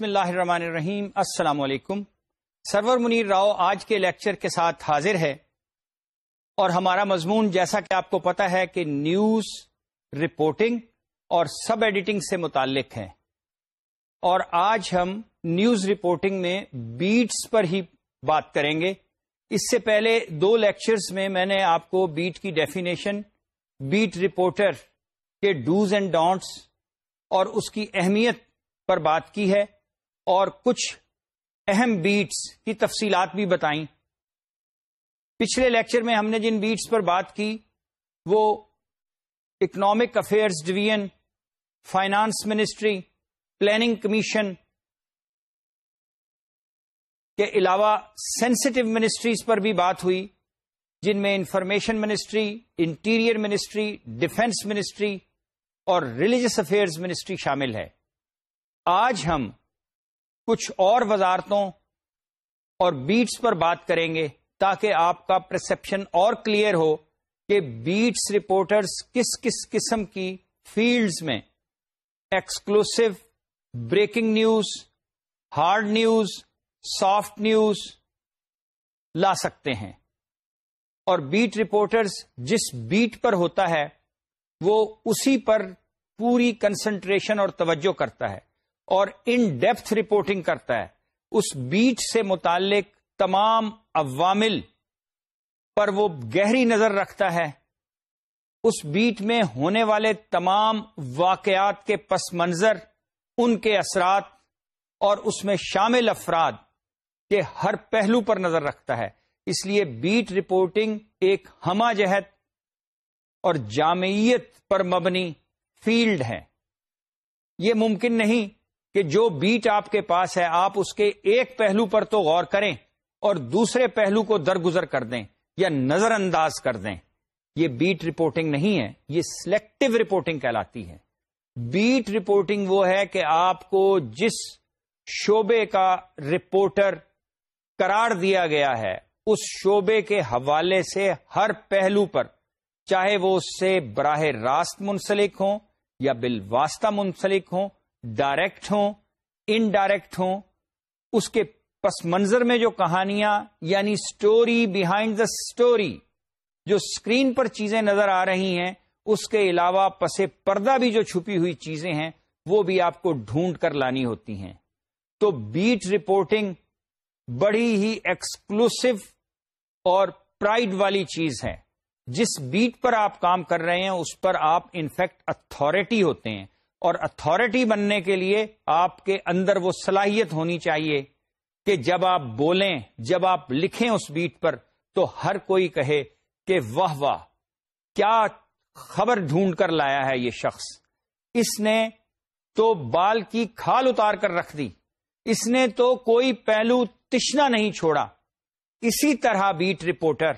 بسم اللہ الرحمن الرحیم۔ السلام علیکم۔ سرور منیر راؤ آج کے لیکچر کے ساتھ حاضر ہے اور ہمارا مضمون جیسا کہ آپ کو پتا ہے کہ نیوز رپورٹنگ اور سب ایڈیٹنگ سے متعلق ہے اور آج ہم نیوز رپورٹنگ میں بیٹس پر ہی بات کریں گے۔ اس سے پہلے دو لیکچرز میں میں نے آپ کو بیٹ کی ڈیفینیشن، بیٹ رپورٹر کے ڈوز اینڈ ڈونٹس اور اس کی اہمیت پر بات کی ہے۔ اور کچھ اہم بیٹس کی تفصیلات بھی بتائیں۔ پچھلے لیکچر میں ہم نے جن بیٹس پر بات کی، وہ economic affairs division finance ministry planning commission کے علاوہ سینسٹو منسٹریز پر بھی بات ہوئی، جن میں information ministry interior ministry defence ministry اور ریلیجس افیئرز منسٹری شامل ہے۔ آج ہم کچھ اور وزارتوں اور بیٹس پر بات کریں گے تاکہ آپ کا پرسپشن اور کلیئر ہو کہ بیٹس رپورٹرز کس کس قسم کی فیلڈز میں exclusive breaking news hard news soft news لا سکتے ہیں۔ اور بیٹ رپورٹرز جس بیٹ پر ہوتا ہے وہ اسی پر پوری کنسنٹریشن اور توجہ کرتا ہے۔ اور ان ڈیپتھ رپورٹنگ کرتا ہے۔ اس بیٹ سے متعلق تمام عوامل پر وہ گہری نظر رکھتا ہے۔ اس بیٹ میں ہونے والے تمام واقعات کے پس منظر، ان کے اثرات اور اس میں شامل افراد کے ہر پہلو پر نظر رکھتا ہے۔ اس لیے بیٹ رپورٹنگ ایک ہمہ جہت اور جامعیت پر مبنی فیلڈ ہے۔ یہ ممکن نہیں کہ جو بیٹ آپ کے پاس ہے، آپ اس کے ایک پہلو پر تو غور کریں اور دوسرے پہلو کو درگزر کر دیں یا نظر انداز کر دیں۔ یہ بیٹ رپورٹنگ نہیں ہے، یہ سلیکٹو رپورٹنگ کہلاتی ہے۔ بیٹ رپورٹنگ وہ ہے کہ آپ کو جس شعبے کا رپورٹر قرار دیا گیا ہے، اس شعبے کے حوالے سے ہر پہلو پر، چاہے وہ اس سے براہ راست منسلک ہوں یا بالواسطہ منسلک ہوں ڈائریکٹ ہوں انڈائریکٹ ہوں، اس کے پس منظر میں جو کہانیاں یعنی سٹوری بیہائنڈ دا سٹوری جو اسکرین پر چیزیں نظر آ رہی ہیں، اس کے علاوہ پس پردہ بھی جو چھپی ہوئی چیزیں ہیں، وہ بھی آپ کو ڈھونڈ کر لانی ہوتی ہیں۔ تو بیٹ رپورٹنگ بڑی ہی ایکسکلوسو اور پرائڈ والی چیز ہے۔ جس بیٹ پر آپ کام کر رہے ہیں، اس پر آپ انفیکٹ اتارٹی ہوتے ہیں۔ اور اتارٹی بننے کے لیے آپ کے اندر وہ صلاحیت ہونی چاہیے کہ جب آپ بولیں، جب آپ لکھیں اس بیٹ پر، تو ہر کوئی کہے کہ واہ واہ، کیا خبر ڈھونڈ کر لایا ہے یہ شخص۔ اس نے تو بال کی کھال اتار کر رکھ دی۔ اس نے تو کوئی پہلو تشنا نہیں چھوڑا۔ اسی طرح بیٹ رپورٹر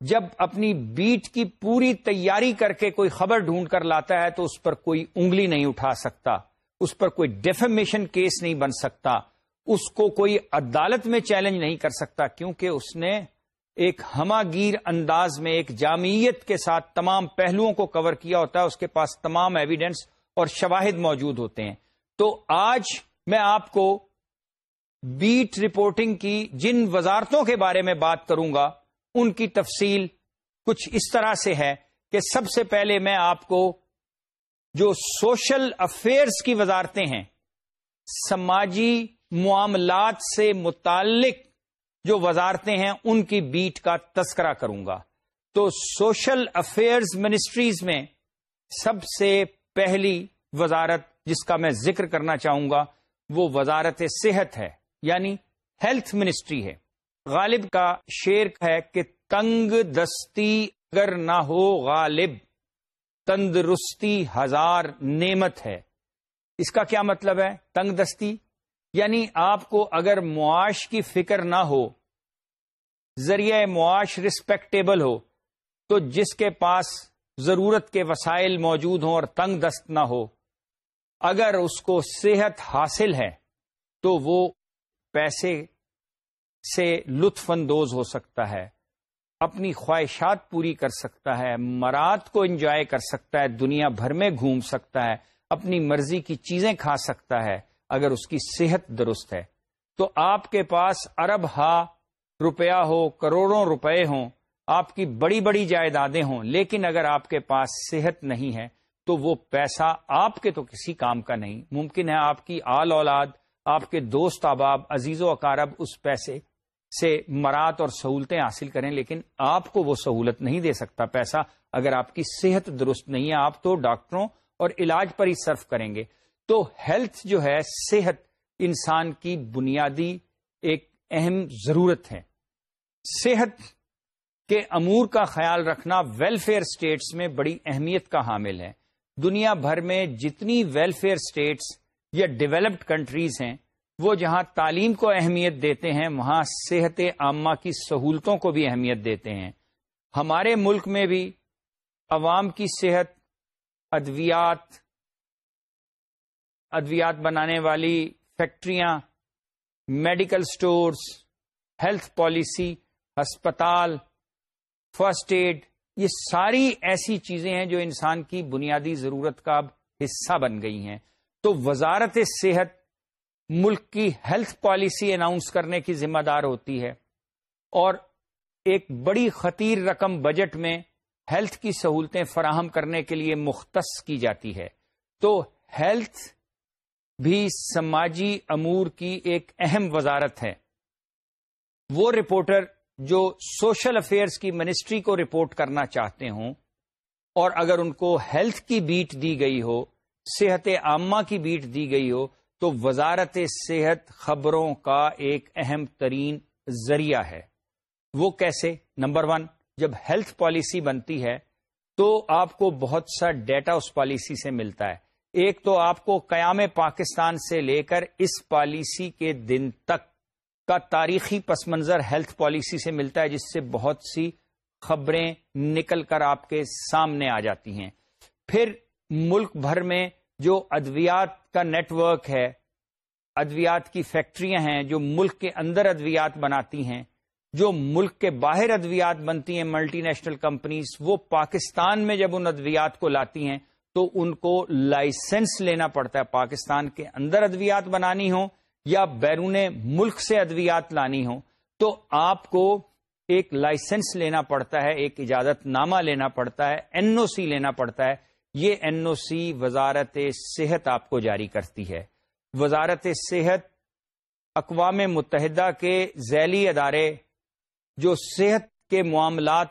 جب اپنی بیٹ کی پوری تیاری کر کے کوئی خبر ڈھونڈ کر لاتا ہے تو اس پر کوئی انگلی نہیں اٹھا سکتا، اس پر کوئی ڈیفمیشن کیس نہیں بن سکتا، اس کو کوئی عدالت میں چیلنج نہیں کر سکتا، کیونکہ اس نے ایک ہما گیر انداز میں ایک جامعیت کے ساتھ تمام پہلوؤں کو کور کیا ہوتا ہے، اس کے پاس تمام ایویڈینس اور شواہد موجود ہوتے ہیں۔ تو آج میں آپ کو بیٹ رپورٹنگ کی جن وزارتوں کے بارے میں بات کروں گا ان کی تفصیل کچھ اس طرح سے ہے کہ سب سے پہلے میں آپ کو جو سوشل افیئرس کی وزارتیں ہیں، سماجی معاملات سے متعلق جو وزارتیں ہیں، ان کی بیٹ کا تذکرہ کروں گا۔ تو سوشل افیئرز منسٹریز میں سب سے پہلی وزارت جس کا میں ذکر کرنا چاہوں گا، وہ وزارت صحت ہے یعنی ہیلتھ منسٹری ہے۔ غالب کا شیر ہے کہ تنگ دستی اگر نہ ہو غالب، تندرستی ہزار نعمت ہے۔ اس کا کیا مطلب ہے؟ تنگ دستی؟ یعنی آپ کو اگر معاش کی فکر نہ ہو، ذریعہ معاش رسپیکٹیبل ہو، تو جس کے پاس ضرورت کے وسائل موجود ہوں اور تنگ دست نہ ہو، اگر اس کو صحت حاصل ہے، تو وہ پیسے سے لطف اندوز ہو سکتا ہے، اپنی خواہشات پوری کر سکتا ہے، مراد کو انجوائے کر سکتا ہے، دنیا بھر میں گھوم سکتا ہے، اپنی مرضی کی چیزیں کھا سکتا ہے، اگر اس کی صحت درست ہے۔ تو آپ کے پاس ارب ہا روپیہ ہو، کروڑوں روپے ہوں، آپ کی بڑی بڑی جائیدادیں ہوں، لیکن اگر آپ کے پاس صحت نہیں ہے، تو وہ پیسہ آپ کے تو کسی کام کا نہیں۔ ممکن ہے آپ کی آل اولاد، آپ کے دوست احباب عزیز و اقارب اس پیسے سے مرات اور سہولتیں حاصل کریں، لیکن آپ کو وہ سہولت نہیں دے سکتا پیسہ۔ اگر آپ کی صحت درست نہیں ہے، آپ تو ڈاکٹروں اور علاج پر ہی صرف کریں گے۔ تو ہیلتھ جو ہے، صحت انسان کی بنیادی ایک اہم ضرورت ہے۔ صحت کے امور کا خیال رکھنا ویلفیئر اسٹیٹس میں بڑی اہمیت کا حامل ہے۔ دنیا بھر میں جتنی ویلفیئر اسٹیٹس یا ڈیولپڈ کنٹریز ہیں وہ جہاں تعلیم کو اہمیت دیتے ہیں، وہاں صحت عامہ کی سہولتوں کو بھی اہمیت دیتے ہیں۔ ہمارے ملک میں بھی عوام کی صحت، ادویات ادویات بنانے والی فیکٹریاں، میڈیکل سٹورز، ہیلتھ پالیسی، ہسپتال، فرسٹ ایڈ، یہ ساری ایسی چیزیں ہیں جو انسان کی بنیادی ضرورت کا اب حصہ بن گئی ہیں۔ تو وزارت صحت ملک کی ہیلتھ پالیسی اناؤنس کرنے کی ذمہ دار ہوتی ہے اور ایک بڑی خطیر رقم بجٹ میں ہیلتھ کی سہولتیں فراہم کرنے کے لیے مختص کی جاتی ہے۔ تو ہیلتھ بھی سماجی امور کی ایک اہم وزارت ہے۔ وہ رپورٹر جو سوشل افیئرس کی منسٹری کو رپورٹ کرنا چاہتے ہوں اور اگر ان کو ہیلتھ کی بیٹ دی گئی ہو، صحت عامہ کی بیٹ دی گئی ہو تو وزارت صحت خبروں کا ایک اہم ترین ذریعہ ہے۔ وہ کیسے؟ نمبر ون، جب ہیلتھ پالیسی بنتی ہے تو آپ کو بہت سا ڈیٹا اس پالیسی سے ملتا ہے۔ ایک تو آپ کو قیام پاکستان سے لے کر اس پالیسی کے دن تک کا تاریخی پس منظر ہیلتھ پالیسی سے ملتا ہے، جس سے بہت سی خبریں نکل کر آپ کے سامنے آ جاتی ہیں۔ پھر ملک بھر میں جو ادویات کا نیٹ ورک ہے، ادویات کی فیکٹریاں ہیں جو ملک کے اندر ادویات بناتی ہیں، جو ملک کے باہر ادویات بنتی ہیں ملٹی نیشنل کمپنیز وہ پاکستان میں جب ان ادویات کو لاتی ہیں تو ان کو لائسنس لینا پڑتا ہے، پاکستان کے اندر ادویات بنانی ہوں یا بیرون ملک سے ادویات لانی ہوں۔ تو آپ کو ایک لائسنس لینا پڑتا ہے، ایک اجازت نامہ لینا پڑتا ہے این او سی لینا پڑتا ہے۔ یہ این او سی وزارت صحت آپ کو جاری کرتی ہے۔ وزارت صحت اقوام متحدہ کے ذیلی ادارے جو صحت کے معاملات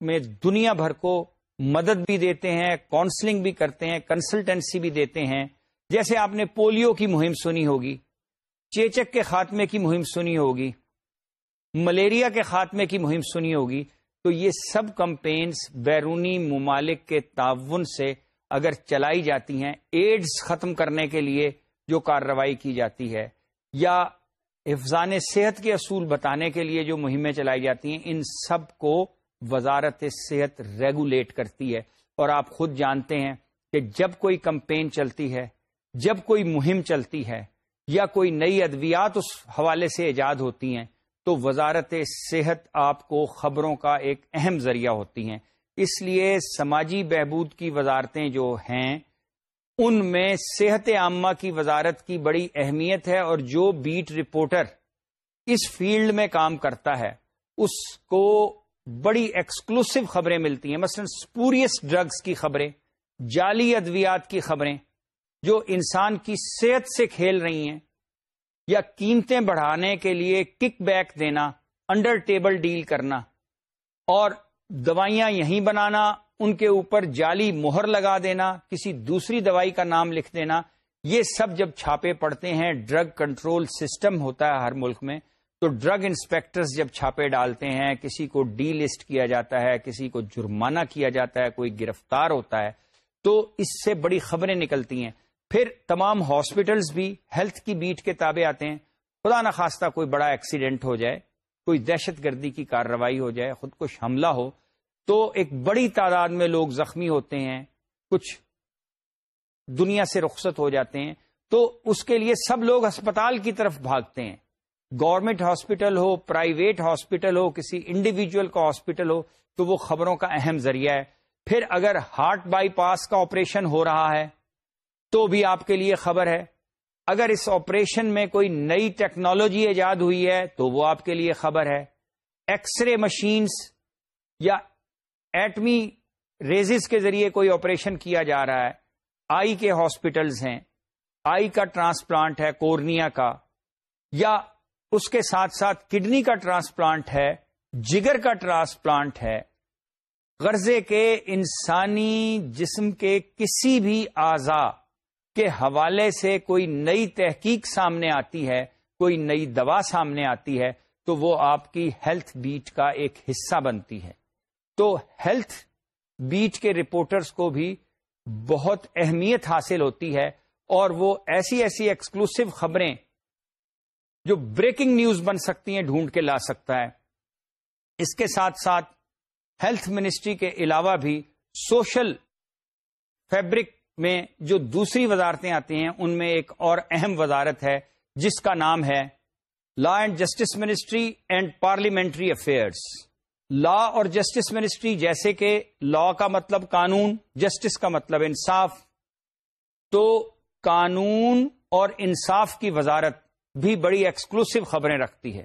میں دنیا بھر کو مدد بھی دیتے ہیں کاؤنسلنگ بھی کرتے ہیں کنسلٹنسی بھی دیتے ہیں۔ جیسے آپ نے پولیو کی مہم سنی ہوگی، چیچک کے خاتمے کی مہم سنی ہوگی، ملیریا کے خاتمے کی مہم سنی ہوگی۔ تو یہ سب کمپینز بیرونی ممالک کے تعاون سے اگر چلائی جاتی ہیں، ایڈز ختم کرنے کے لیے جو کارروائی کی جاتی ہے، یا حفظان صحت کے اصول بتانے کے لیے جو مہمیں چلائی جاتی ہیں، ان سب کو وزارت صحت ریگولیٹ کرتی ہے۔ اور آپ خود جانتے ہیں کہ جب کوئی کمپین چلتی ہے، جب کوئی مہم چلتی ہے، یا کوئی نئی ادویات اس حوالے سے ایجاد ہوتی ہیں تو وزارت صحت آپ کو خبروں کا ایک اہم ذریعہ ہوتی ہیں۔ اس لیے سماجی بہبود کی وزارتیں جو ہیں، ان میں صحت عامہ کی وزارت کی بڑی اہمیت ہے اور جو بیٹ رپورٹر اس فیلڈ میں کام کرتا ہے، اس کو بڑی ایکسکلوسو خبریں ملتی ہیں۔ مثلا سپوریس ڈرگز کی خبریں، جعلی ادویات کی خبریں، جو انسان کی صحت سے کھیل رہی ہیں۔ یا قیمتیں بڑھانے کے لیے کک بیک دینا، انڈر ٹیبل ڈیل کرنا، اور دوائیاں یہیں بنانا، ان کے اوپر جعلی مہر لگا دینا، کسی دوسری دوائی کا نام لکھ دینا، یہ سب جب چھاپے پڑتے ہیں، ڈرگ کنٹرول سسٹم ہوتا ہے ہر ملک میں، تو ڈرگ انسپیکٹرز جب چھاپے ڈالتے ہیں، کسی کو ڈی لسٹ کیا جاتا ہے، کسی کو جرمانہ کیا جاتا ہے، کوئی گرفتار ہوتا ہے، تو اس سے بڑی خبریں نکلتی ہیں۔ پھر تمام ہاسپٹلس بھی ہیلتھ کی بیٹ کے تابع آتے ہیں۔ خدا نخواستہ کوئی بڑا ایکسیڈنٹ ہو جائے، کوئی دہشت گردی کی کارروائی ہو جائے، خود کش حملہ ہو، تو ایک بڑی تعداد میں لوگ زخمی ہوتے ہیں، کچھ دنیا سے رخصت ہو جاتے ہیں۔ تو اس کے لیے سب لوگ ہسپتال کی طرف بھاگتے ہیں۔ گورنمنٹ ہاسپٹل ہو، پرائیویٹ ہاسپٹل ہو، کسی انڈیویجل کا ہاسپٹل ہو، تو وہ خبروں کا اہم ذریعہ ہے۔ پھر اگر ہارٹ بائی پاس کا آپریشن ہو رہا ہے تو بھی آپ کے لیے خبر ہے۔ اگر اس آپریشن میں کوئی نئی ٹیکنالوجی ایجاد ہوئی ہے تو وہ آپ کے لیے خبر ہے۔ ایکس رے مشینز یا ایٹمی ریزز کے ذریعے کوئی آپریشن کیا جا رہا ہے۔ آئی کے ہاسپٹلز ہیں۔ آئی کا ٹرانسپلانٹ ہے، کورنیا کا۔ یا اس کے ساتھ ساتھ کڈنی کا ٹرانسپلانٹ ہے، جگر کا ٹرانسپلانٹ ہے۔ غرضے کے انسانی جسم کے کسی بھی اعضا کے حوالے سے کوئی نئی تحقیق سامنے آتی ہے، کوئی نئی دوا سامنے آتی ہے، تو وہ آپ کی ہیلتھ بیٹ کا ایک حصہ بنتی ہے۔ تو ہیلتھ بیٹ کے رپورٹرز کو بھی بہت اہمیت حاصل ہوتی ہے اور وہ ایسی ایسی ایکسکلوسو خبریں جو بریکنگ نیوز بن سکتی ہیں، ڈھونڈ کے لا سکتا ہے۔ اس کے ساتھ ساتھ ہیلتھ منسٹری کے علاوہ بھی سوشل فیبرک میں جو دوسری وزارتیں آتی ہیں، ان میں ایک اور اہم وزارت ہے، جس کا نام ہے law and justice ministry and parliamentary affairs law اور جسٹس منسٹری جیسے کہ لا کا مطلب قانون جسٹس کا مطلب انصاف، تو قانون اور انصاف کی وزارت بھی بڑی ایکسکلوسو خبریں رکھتی ہے۔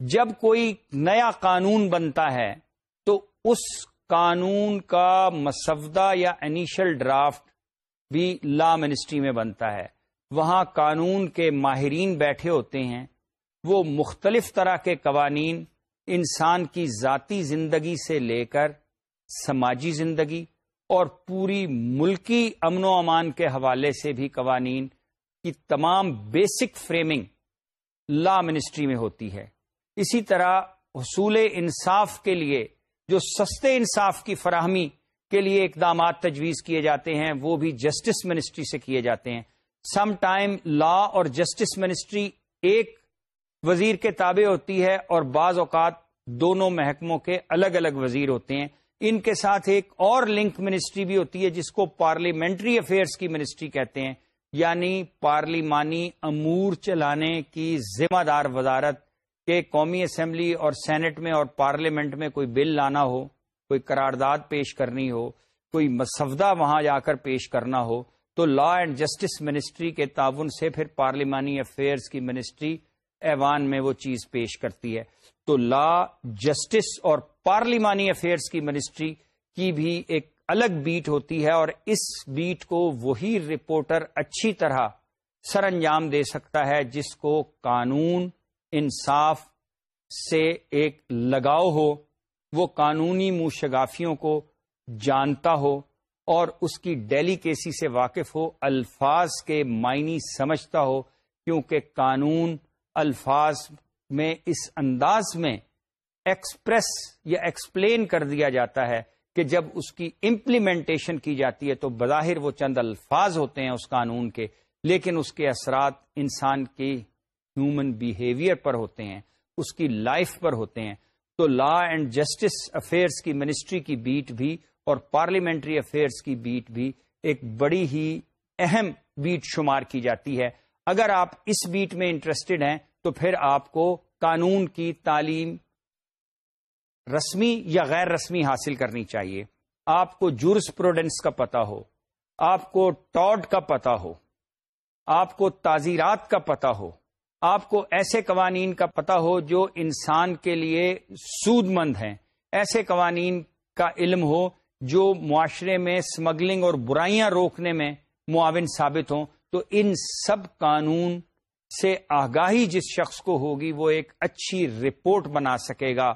جب کوئی نیا قانون بنتا ہے، تو اس قانون کا مسودہ یا انیشل ڈرافٹ بھی لا منسٹری میں بنتا ہے۔ وہاں قانون کے ماہرین بیٹھے ہوتے ہیں۔ وہ مختلف طرح کے قوانین انسان کی ذاتی زندگی سے لے کر سماجی زندگی اور پوری ملکی امن و امان کے حوالے سے بھی قوانین کی تمام بیسک فریمنگ لا منسٹری میں ہوتی ہے۔ اسی طرح حصول انصاف کے لیے جو سستے انصاف کی فراہمی کے لیے اقدامات تجویز کیے جاتے ہیں، وہ بھی جسٹس منسٹری سے کیے جاتے ہیں۔ سم ٹائم لا اور جسٹس منسٹری ایک وزیر کے تابع ہوتی ہے اور بعض اوقات دونوں محکموں کے الگ الگ وزیر ہوتے ہیں۔ ان کے ساتھ ایک اور لنک منسٹری بھی ہوتی ہے، جس کو پارلیمنٹری افیئرس کی منسٹری کہتے ہیں۔ یعنی پارلیمانی امور چلانے کی ذمہ دار وزارت کہ قومی اسمبلی اور سینٹ میں اور پارلیمنٹ میں کوئی بل لانا ہو، کوئی قرارداد پیش کرنی ہو، کوئی مسودہ وہاں جا کر پیش کرنا ہو، تو لا اینڈ جسٹس منسٹری کے تعاون سے پھر پارلیمانی افیئرز کی منسٹری ایوان میں وہ چیز پیش کرتی ہے۔ تو لا جسٹس اور پارلیمانی افیئرز کی منسٹری کی بھی ایک الگ بیٹ ہوتی ہے اور اس بیٹ کو وہی رپورٹر اچھی طرح سر انجام دے سکتا ہے جس کو قانون انصاف سے ایک لگاؤ ہو، وہ قانونی منہ کو جانتا ہو اور اس کی ڈیلیکیسی سے واقف ہو، الفاظ کے معنی سمجھتا ہو، کیونکہ قانون الفاظ میں اس انداز میں ایکسپریس یا ایکسپلین کر دیا جاتا ہے کہ جب اس کی امپلیمنٹیشن کی جاتی ہے تو بظاہر وہ چند الفاظ ہوتے ہیں اس قانون کے، لیکن اس کے اثرات انسان کی ہیومن بیہیویئر پر ہوتے ہیں، اس کی لائف پر ہوتے ہیں۔ تو لا اینڈ جسٹس افیئرس کی منسٹری کی بیٹ بھی اور پارلیمنٹری افیئرس کی بیٹ بھی ایک بڑی ہی اہم بیٹ شمار کی جاتی ہے۔ اگر آپ اس بیٹ میں انٹرسٹڈ ہیں، تو پھر آپ کو قانون کی تعلیم رسمی یا غیر رسمی حاصل کرنی چاہیے۔ آپ کو جورس پروڈنس کا پتا ہو، آپ کو ٹاڈ کا پتا ہو، آپ کو تعزیرات کا پتا ہو۔ آپ کو ایسے قوانین کا پتا ہو جو انسان کے لیے سود مند ہیں۔ ایسے قوانین کا علم ہو جو معاشرے میں اسمگلنگ اور برائیاں روکنے میں معاون ثابت ہوں۔ تو ان سب قانون سے آگاہی جس شخص کو ہوگی وہ ایک اچھی رپورٹ بنا سکے گا۔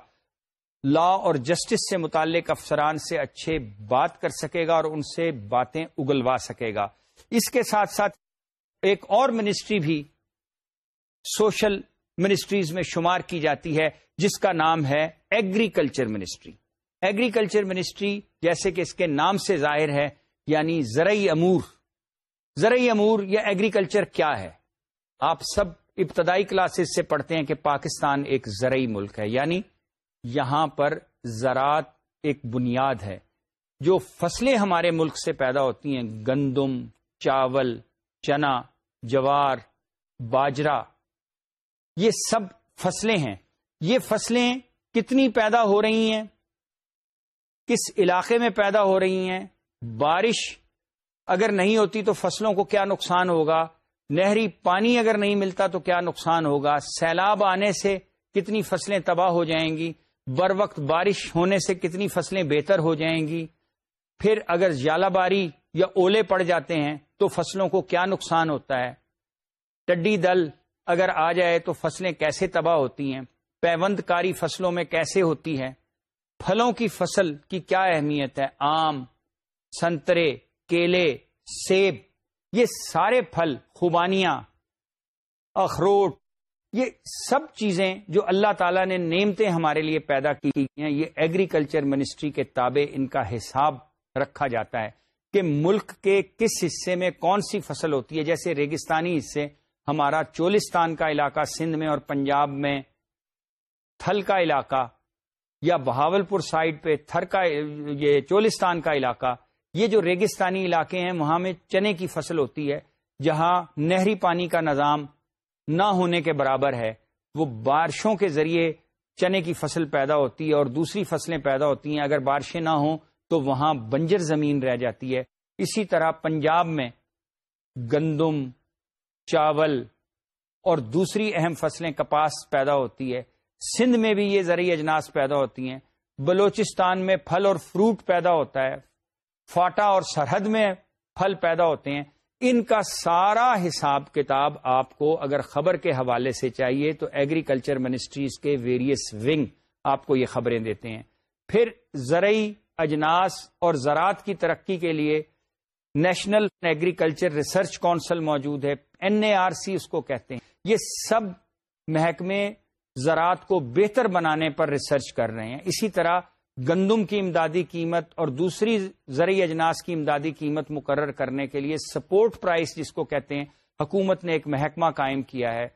لا اور جسٹس سے متعلق افسران سے اچھے بات کر سکے گا اور ان سے باتیں اگلوا سکے گا۔ اس کے ساتھ ساتھ ایک اور منسٹری بھی سوشل منسٹریز میں شمار کی جاتی ہے، جس کا نام ہے ایگریکلچر منسٹری ایگریکلچر منسٹری جیسے کہ اس کے نام سے ظاہر ہے یعنی زرعی امور. زرعی امور یا ایگریکلچر کیا ہے؟ آپ سب ابتدائی کلاسز سے پڑھتے ہیں کہ پاکستان ایک زرعی ملک ہے یعنی یہاں پر زراعت ایک بنیاد ہے۔ جو فصلیں ہمارے ملک سے پیدا ہوتی ہیں، گندم، چاول، چنا، جوار باجرا یہ سب فصلیں ہیں۔ یہ فصلیں کتنی پیدا ہو رہی ہیں؟ کس علاقے میں پیدا ہو رہی ہیں؟ بارش اگر نہیں ہوتی تو فصلوں کو کیا نقصان ہوگا؟ نہری پانی اگر نہیں ملتا تو کیا نقصان ہوگا؟ سیلاب آنے سے کتنی فصلیں تباہ ہو جائیں گی؟ بر وقت بارش ہونے سے کتنی فصلیں بہتر ہو جائیں گی؟ پھر اگر جالا باری یا اولے پڑ جاتے ہیں تو فصلوں کو کیا نقصان ہوتا ہے؟ ٹڈی دل اگر آ جائے تو فصلیں کیسے تباہ ہوتی ہیں؟ پیوند کاری فصلوں میں کیسے ہوتی ہے پھلوں کی فصل کی کیا اہمیت ہے؟ آم، سنترے، کیلے، سیب، یہ سارے پھل، خوبانیاں، اخروٹ، یہ سب چیزیں جو اللہ تعالیٰ نے نعمتیں ہمارے لیے پیدا کی ہیں، یہ ایگریکلچر منسٹری کے تابع ان کا حساب رکھا جاتا ہے کہ ملک کے کس حصے میں کون سی فصل ہوتی ہے؟ جیسے ریگستانی حصے ہمارا چولستان کا علاقہ سندھ میں اور پنجاب میں تھل کا علاقہ یا بہاول پور سائڈ پہ تھر کا، یہ چولستان کا علاقہ، یہ جو ریگستانی علاقے ہیں، وہاں میں چنے کی فصل ہوتی ہے، جہاں نہری پانی کا نظام نہ ہونے کے برابر ہے، وہ بارشوں کے ذریعے چنے کی فصل پیدا ہوتی ہے اور دوسری فصلیں پیدا ہوتی ہیں۔ اگر بارشیں نہ ہوں تو وہاں بنجر زمین رہ جاتی ہے۔ اسی طرح پنجاب میں گندم چاول اور دوسری اہم فصلیں کپاس پیدا ہوتی ہے۔ سندھ میں بھی یہ زرعی اجناس پیدا ہوتی ہیں۔ بلوچستان میں پھل اور فروٹ پیدا ہوتا ہے۔ فاٹا اور سرحد میں پھل پیدا ہوتے ہیں۔ ان کا سارا حساب کتاب آپ کو اگر خبر کے حوالے سے چاہیے تو ایگریکلچر منسٹریز کے ویریس ونگ آپ کو یہ خبریں دیتے ہیں۔ پھر زرعی اجناس اور زراعت کی ترقی کے لیے نیشنل ایگریکلچر ریسرچ کونسل موجود ہے۔ این اے آر سی اس کو کہتے ہیں۔ یہ سب محکمے زراعت کو بہتر بنانے پر ریسرچ کر رہے ہیں۔ اسی طرح گندم کی امدادی قیمت اور دوسری زرعی اجناس کی امدادی قیمت مقرر کرنے کے لیے سپورٹ پرائس جس کو کہتے ہیں، حکومت نے ایک محکمہ قائم کیا ہے۔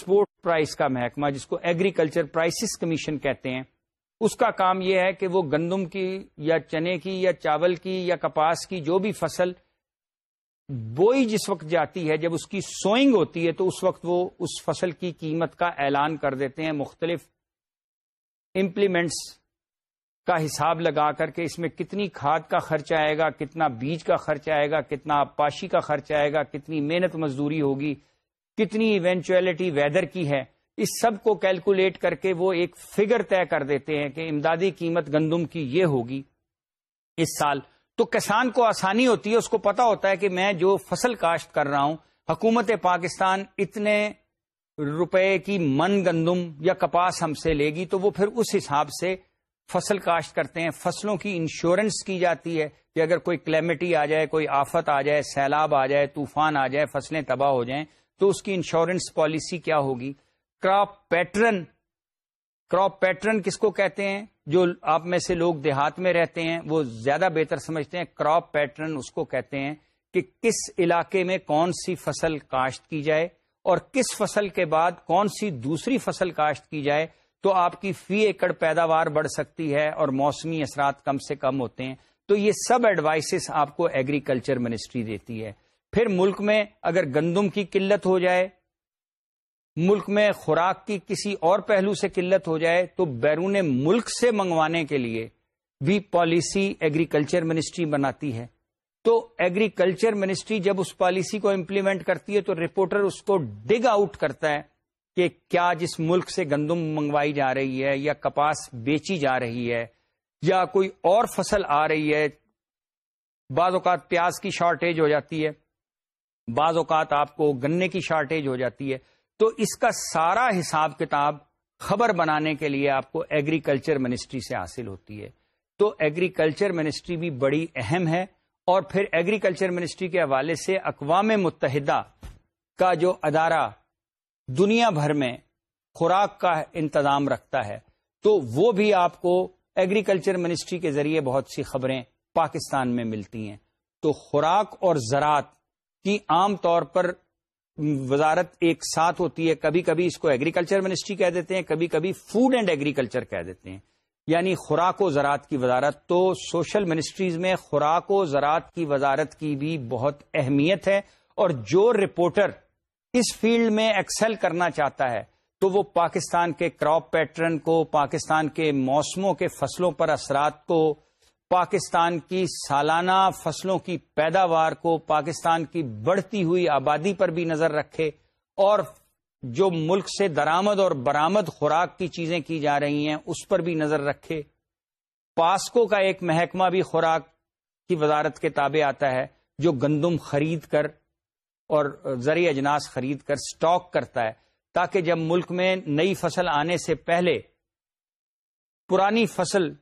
سپورٹ پرائس کا محکمہ جس کو ایگریکلچر پرائسز کمیشن کہتے ہیں۔ اس کا کام یہ ہے کہ وہ گندم کی یا چنے کی یا چاول کی یا کپاس کی جو بھی فصل بوئی جس وقت جاتی ہے، جب اس کی سوئنگ ہوتی ہے، تو اس وقت وہ اس فصل کی قیمت کا اعلان کر دیتے ہیں۔ مختلف امپلیمنٹس کا حساب لگا کر کے اس میں کتنی کھاد کا خرچ آئے گا، کتنا بیج کا خرچ آئے گا، کتنا پاشی کا خرچ آئے گا، کتنی محنت مزدوری ہوگی، کتنی ایونچویلٹی ویدر کی ہے۔ اس سب کو کیلکولیٹ کر کے وہ ایک فگر طے کر دیتے ہیں کہ امدادی قیمت گندم کی یہ ہوگی۔ اس سال تو کسان کو آسانی ہوتی ہے، اس کو پتا ہوتا ہے کہ میں جو فصل کاشت کر رہا ہوں، حکومت پاکستان اتنے روپے کی من گندم یا کپاس ہم سے لے گی تو وہ پھر اس حساب سے فصل کاشت کرتے ہیں۔ فصلوں کی انشورنس کی جاتی ہے کہ اگر کوئی کلیمٹی آ جائے، کوئی آفت آ جائے، سیلاب آ جائے، طوفان آ جائے، فصلیں تباہ ہو جائیں، تو اس کی انشورنس پالیسی کیا ہوگی؟ کراپ پیٹرن کراپ پیٹرن کس کو کہتے ہیں؟ جو آپ میں سے لوگ دیہات میں رہتے ہیں، وہ زیادہ بہتر سمجھتے ہیں، کراپ پیٹرن اس کو کہتے ہیں کہ کس علاقے میں کون سی فصل کاشت کی جائے اور کس فصل کے بعد کون سی دوسری فصل کاشت کی جائے تو آپ کی فی ایکڑ پیداوار بڑھ سکتی ہے اور موسمی اثرات کم سے کم ہوتے ہیں۔ تو یہ سب ایڈوائسز آپ کو ایگریکلچر منسٹری دیتی ہے۔ پھر ملک میں اگر گندم کی قلت ہو جائے ملک میں خوراک کی کسی اور پہلو سے قلت ہو جائے تو بیرون ملک سے منگوانے کے لیے بھی پالیسی ایگریکلچر منسٹری بناتی ہے۔ تو ایگریکلچر منسٹری جب اس پالیسی کو امپلیمنٹ کرتی ہے تو رپورٹر اس کو ڈگ آؤٹ کرتا ہے کہ کیا جس ملک سے گندم منگوائی جا رہی ہے یا کپاس بیچی جا رہی ہے یا کوئی اور فصل آ رہی ہے، بعض اوقات پیاز کی شارٹیج ہو جاتی ہے، بعض اوقات آپ کو گنے کی شارٹیج ہو جاتی ہے۔ تو اس کا سارا حساب کتاب خبر بنانے کے لیے آپ کو ایگریکلچر منسٹری سے حاصل ہوتی ہے۔ تو ایگریکلچر منسٹری بھی بڑی اہم ہے اور پھر ایگریکلچر منسٹری کے حوالے سے اقوام متحدہ کا جو ادارہ دنیا بھر میں خوراک کا انتظام رکھتا ہے، تو وہ بھی آپ کو ایگریکلچر منسٹری کے ذریعے بہت سی خبریں پاکستان میں ملتی ہیں۔ تو خوراک اور زراعت کی عام طور پر وزارت ایک ساتھ ہوتی ہے کبھی کبھی اس کو ایگریکلچر منسٹری کہہ دیتے ہیں کبھی کبھی فوڈ اینڈ ایگریکلچر کہہ دیتے ہیں۔ یعنی خوراک و زراعت کی وزارت۔ تو سوشل منسٹریز میں خوراک و زراعت کی وزارت کی بھی بہت اہمیت ہے اور جو رپورٹر اس فیلڈ میں ایکسل کرنا چاہتا ہے، تو وہ پاکستان کے کراپ پیٹرن کو، پاکستان کے موسموں کے فصلوں پر اثرات کو پاکستان کی سالانہ فصلوں کی پیداوار کو پاکستان کی بڑھتی ہوئی آبادی پر بھی نظر رکھے اور جو ملک سے درامد اور برآمد خوراک کی چیزیں کی جا رہی ہیں، اس پر بھی نظر رکھے۔ پاسکو کا ایک محکمہ بھی خوراک کی وزارت کے تابع آتا ہے، جو گندم خرید کر اور زرعی اجناس خرید کر سٹاک کرتا ہے، تاکہ جب ملک میں نئی فصل آنے سے پہلے پرانی فصل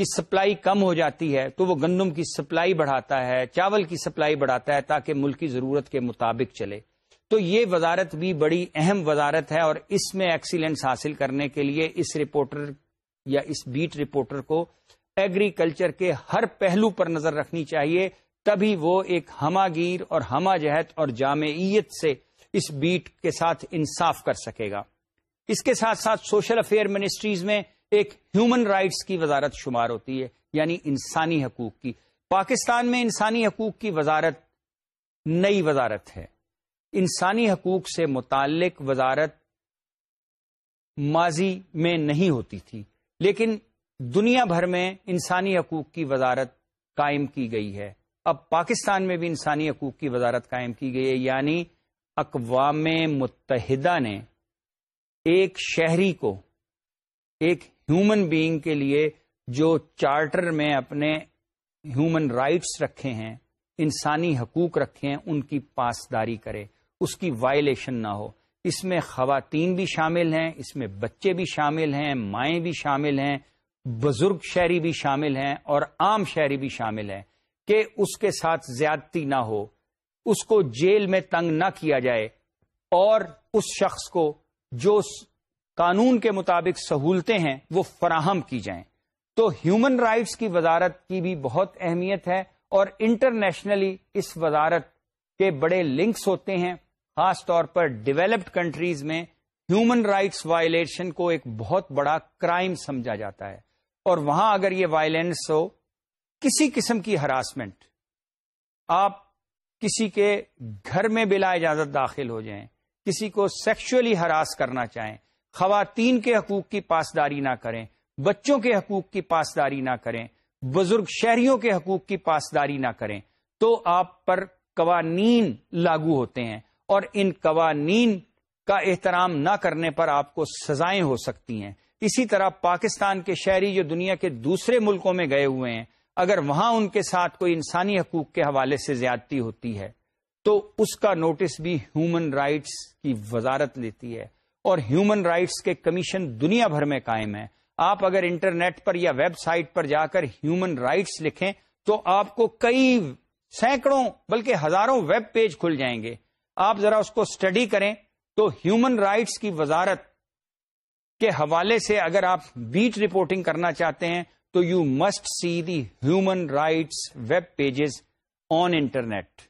کی سپلائی کم ہو جاتی ہے تو وہ گندم کی سپلائی بڑھاتا ہے، چاول کی سپلائی بڑھاتا ہے تاکہ ملک کی ضرورت کے مطابق چلے۔ تو یہ وزارت بھی بڑی اہم وزارت ہے اور اس میں ایکسیلنس حاصل کرنے کے لیے اس رپورٹر یا اس بیٹ رپورٹر کو ایگریکلچر کے ہر پہلو پر نظر رکھنی چاہیے، تبھی وہ ایک ہما گیر اور ہما جہت اور جامعیت سے اس بیٹ کے ساتھ انصاف کر سکے گا۔ اس کے ساتھ ساتھ سوشل افیئر منسٹریز میں ایک ہیومن رائٹس کی وزارت شمار ہوتی ہے یعنی انسانی حقوق کی۔ پاکستان میں انسانی حقوق کی وزارت نئی وزارت ہے۔ انسانی حقوق سے متعلق وزارت ماضی میں نہیں ہوتی تھی، لیکن دنیا بھر میں انسانی حقوق کی وزارت قائم کی گئی ہے۔ اب پاکستان میں بھی انسانی حقوق کی وزارت قائم کی گئی ہے یعنی اقوام متحدہ نے ایک شہری کو، ایک ہیومن بینگ کے لیے جو چارٹر میں اپنے ہیومن رائٹس رکھے ہیں، انسانی حقوق رکھے ہیں، ان کی پاسداری کرے، اس کی وائلیشن نہ ہو۔ اس میں خواتین بھی شامل ہیں، اس میں بچے بھی شامل ہیں، مائیں بھی شامل ہیں، بزرگ شہری بھی شامل ہیں اور عام شہری بھی شامل ہیں کہ اس کے ساتھ زیادتی نہ ہو، اس کو جیل میں تنگ نہ کیا جائے اور اس شخص کو جو قانون کے مطابق سہولتیں ہیں، وہ فراہم کی جائیں۔ تو ہیومن رائٹس کی وزارت کی بھی بہت اہمیت ہے اور انٹرنیشنلی اس وزارت کے بڑے لنکس ہوتے ہیں، خاص طور پر ڈیولپڈ کنٹریز میں ہیومن رائٹس وائلیشن کو ایک بہت بڑا کرائم سمجھا جاتا ہے۔ اور وہاں اگر یہ وائلنس ہو، کسی قسم کی ہراسمنٹ آپ کسی کے گھر میں بلا اجازت داخل ہو جائیں، کسی کو سیکشلی ہراس کرنا چاہیں خواتین کے حقوق کی پاسداری نہ کریں، بچوں کے حقوق کی پاسداری نہ کریں، بزرگ شہریوں کے حقوق کی پاسداری نہ کریں، تو آپ پر قوانین لاگو ہوتے ہیں اور ان قوانین کا احترام نہ کرنے پر آپ کو سزائیں ہو سکتی ہیں۔ اسی طرح پاکستان کے شہری جو دنیا کے دوسرے ملکوں میں گئے ہوئے ہیں، اگر وہاں ان کے ساتھ کوئی انسانی حقوق کے حوالے سے زیادتی ہوتی ہے، تو اس کا نوٹس بھی ہیومن رائٹس کی وزارت لیتی ہے۔ اور ہیومن رائٹس کے کمیشن دنیا بھر میں قائم ہے آپ اگر انٹرنیٹ پر یا ویب سائٹ پر جا کر ہیومن رائٹس لکھیں تو آپ کو کئی سینکڑوں بلکہ ہزاروں ویب پیج کھل جائیں گے۔ آپ ذرا اس کو اسٹڈی کریں تو ہیومن رائٹس کی وزارت کے حوالے سے اگر آپ بیٹ رپورٹنگ کرنا چاہتے ہیں تو you must see the human rights web pages on internet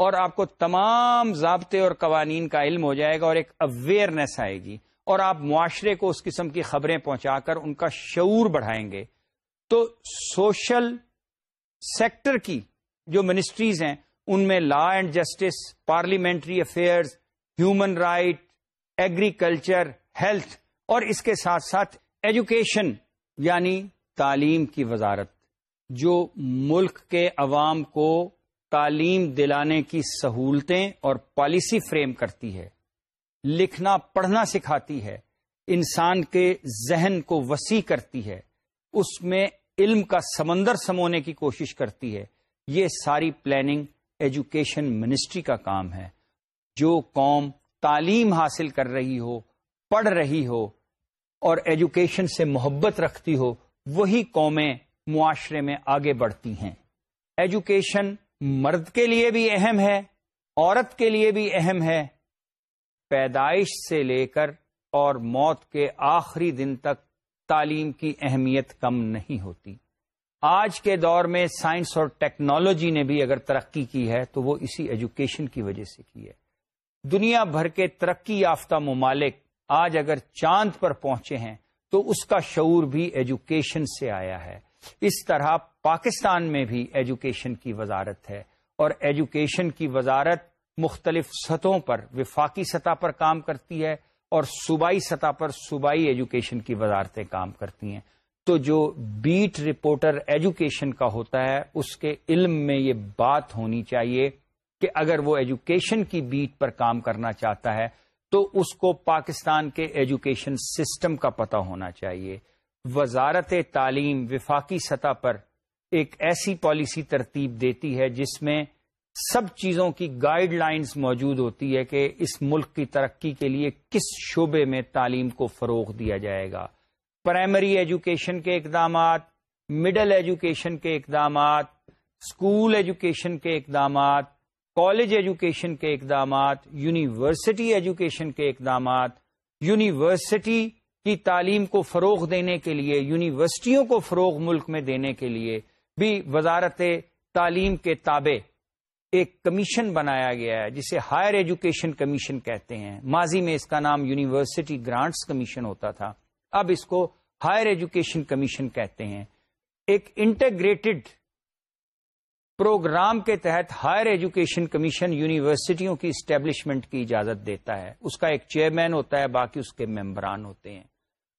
اور آپ کو تمام ضابطے اور قوانین کا علم ہو جائے گا اور ایک اویئرنیس آئے گی اور آپ معاشرے کو اس قسم کی خبریں پہنچا کر ان کا شعور بڑھائیں گے۔ تو سوشل سیکٹر کی جو منسٹریز ہیں، ان میں law and justice, parliamentary affairs, human right, agriculture, health اور اس کے ساتھ ساتھ ایجوکیشن یعنی تعلیم کی وزارت، جو ملک کے عوام کو تعلیم دلانے کی سہولتیں اور پالیسی فریم کرتی ہے، لکھنا، پڑھنا سکھاتی ہے، انسان کے ذہن کو وسیع کرتی ہے، اس میں علم کا سمندر سمونے کی کوشش کرتی ہے۔ یہ ساری پلاننگ ایجوکیشن منسٹری کا کام ہے۔ جو قوم تعلیم حاصل کر رہی ہو، پڑھ رہی ہو اور ایجوکیشن سے محبت رکھتی ہو، وہی قومیں معاشرے میں آگے بڑھتی ہیں۔ ایجوکیشن مرد کے لیے بھی اہم ہے، عورت کے لیے بھی اہم ہے۔ پیدائش سے لے کر اور موت کے آخری دن تک تعلیم کی اہمیت کم نہیں ہوتی۔ آج کے دور میں سائنس اور ٹیکنالوجی نے بھی اگر ترقی کی ہے تو وہ اسی ایجوکیشن کی وجہ سے کی ہے۔ دنیا بھر کے ترقی یافتہ ممالک آج اگر چاند پر پہنچے ہیں تو اس کا شعور بھی ایجوکیشن سے آیا ہے۔ اس طرح پاکستان میں بھی ایجوکیشن کی وزارت ہے اور ایجوکیشن کی وزارت مختلف سطحوں پر، وفاقی سطح پر کام کرتی ہے اور صوبائی سطح پر صوبائی ایجوکیشن کی وزارتیں کام کرتی ہیں۔ تو جو بیٹ رپورٹر ایجوکیشن کا ہوتا ہے، اس کے علم میں یہ بات ہونی چاہیے کہ اگر وہ ایجوکیشن کی بیٹ پر کام کرنا چاہتا ہے، تو اس کو پاکستان کے ایجوکیشن سسٹم کا پتہ ہونا چاہیے۔ وزارت تعلیم وفاقی سطح پر ایک ایسی پالیسی ترتیب دیتی ہے جس میں سب چیزوں کی گائیڈ لائنز موجود ہوتی ہے کہ اس ملک کی ترقی کے لیے کس شعبے میں تعلیم کو فروغ دیا جائے گا۔ پرائمری ایجوکیشن کے اقدامات مڈل ایجوکیشن کے اقدامات اسکول ایجوکیشن کے اقدامات کالج ایجوکیشن کے اقدامات یونیورسٹی ایجوکیشن کے اقدامات یونیورسٹی کی تعلیم کو فروغ دینے کے لیے، یونیورسٹیوں کو فروغ ملک میں دینے کے لیے بھی وزارت تعلیم کے تابع ایک کمیشن بنایا گیا ہے، جسے ہائر ایجوکیشن کمیشن کہتے ہیں۔ ماضی میں اس کا نام یونیورسٹی گرانٹس کمیشن ہوتا تھا۔ اب اس کو ہائر ایجوکیشن کمیشن کہتے ہیں۔ ایک انٹیگریٹڈ پروگرام کے تحت ہائر ایجوکیشن کمیشن یونیورسٹیوں کی اسٹیبلشمنٹ کی اجازت دیتا ہے۔ اس کا ایک چیئرمین ہوتا ہے، باقی اس کے ممبران ہوتے ہیں۔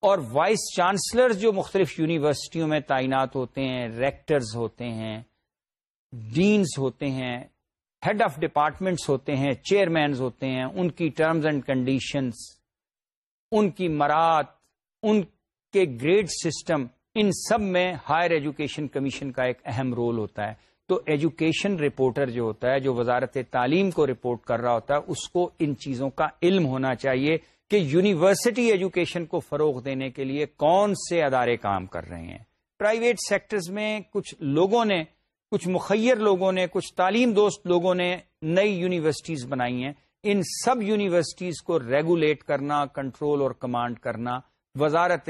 اور وائس چانسلر جو مختلف یونیورسٹیوں میں تعینات ہوتے ہیں، ریکٹرز ہوتے ہیں، ڈینز ہوتے ہیں، ہیڈ آف ڈپارٹمنٹس ہوتے ہیں، چیئرمینز ہوتے ہیں، ان کی ٹرمز اینڈ کنڈیشنز، ان کی مرات ان کے گریڈ سسٹم، ان سب میں ہائر ایجوکیشن کمیشن کا ایک اہم رول ہوتا ہے۔ تو ایجوکیشن رپورٹر جو ہوتا ہے، جو وزارت تعلیم کو رپورٹ کر رہا ہوتا ہے، اس کو ان چیزوں کا علم ہونا چاہیے۔ کہ یونیورسٹی ایجوکیشن کو فروغ دینے کے لیے کون سے ادارے کام کر رہے ہیں؟ پرائیویٹ سیکٹرز میں کچھ لوگوں نے، کچھ مخیر لوگوں نے، کچھ تعلیم دوست لوگوں نے نئی یونیورسٹیز بنائی ہیں۔ ان سب یونیورسٹیز کو ریگولیٹ کرنا کنٹرول اور کمانڈ کرنا وزارت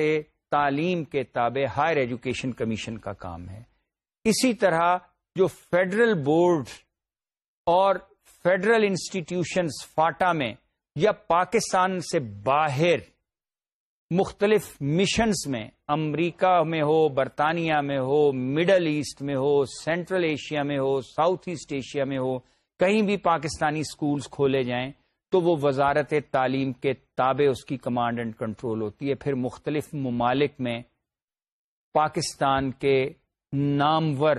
تعلیم کے تابع ہائر ایجوکیشن کمیشن کا کام ہے۔ اسی طرح جو فیڈرل بورڈ اور فیڈرل انسٹیٹیوشنز فاٹا میں یا پاکستان سے باہر مختلف مشنز میں، امریکہ میں ہو، برطانیہ میں ہو مڈل ایسٹ میں ہو سینٹرل ایشیا میں ہو ساؤتھ ایسٹ ایشیا میں ہو، کہیں بھی پاکستانی اسکولز کھولے جائیں تو وہ وزارت تعلیم کے تابع اس کی کمانڈ اینڈ کنٹرول ہوتی ہے۔ پھر مختلف ممالک میں پاکستان کے نامور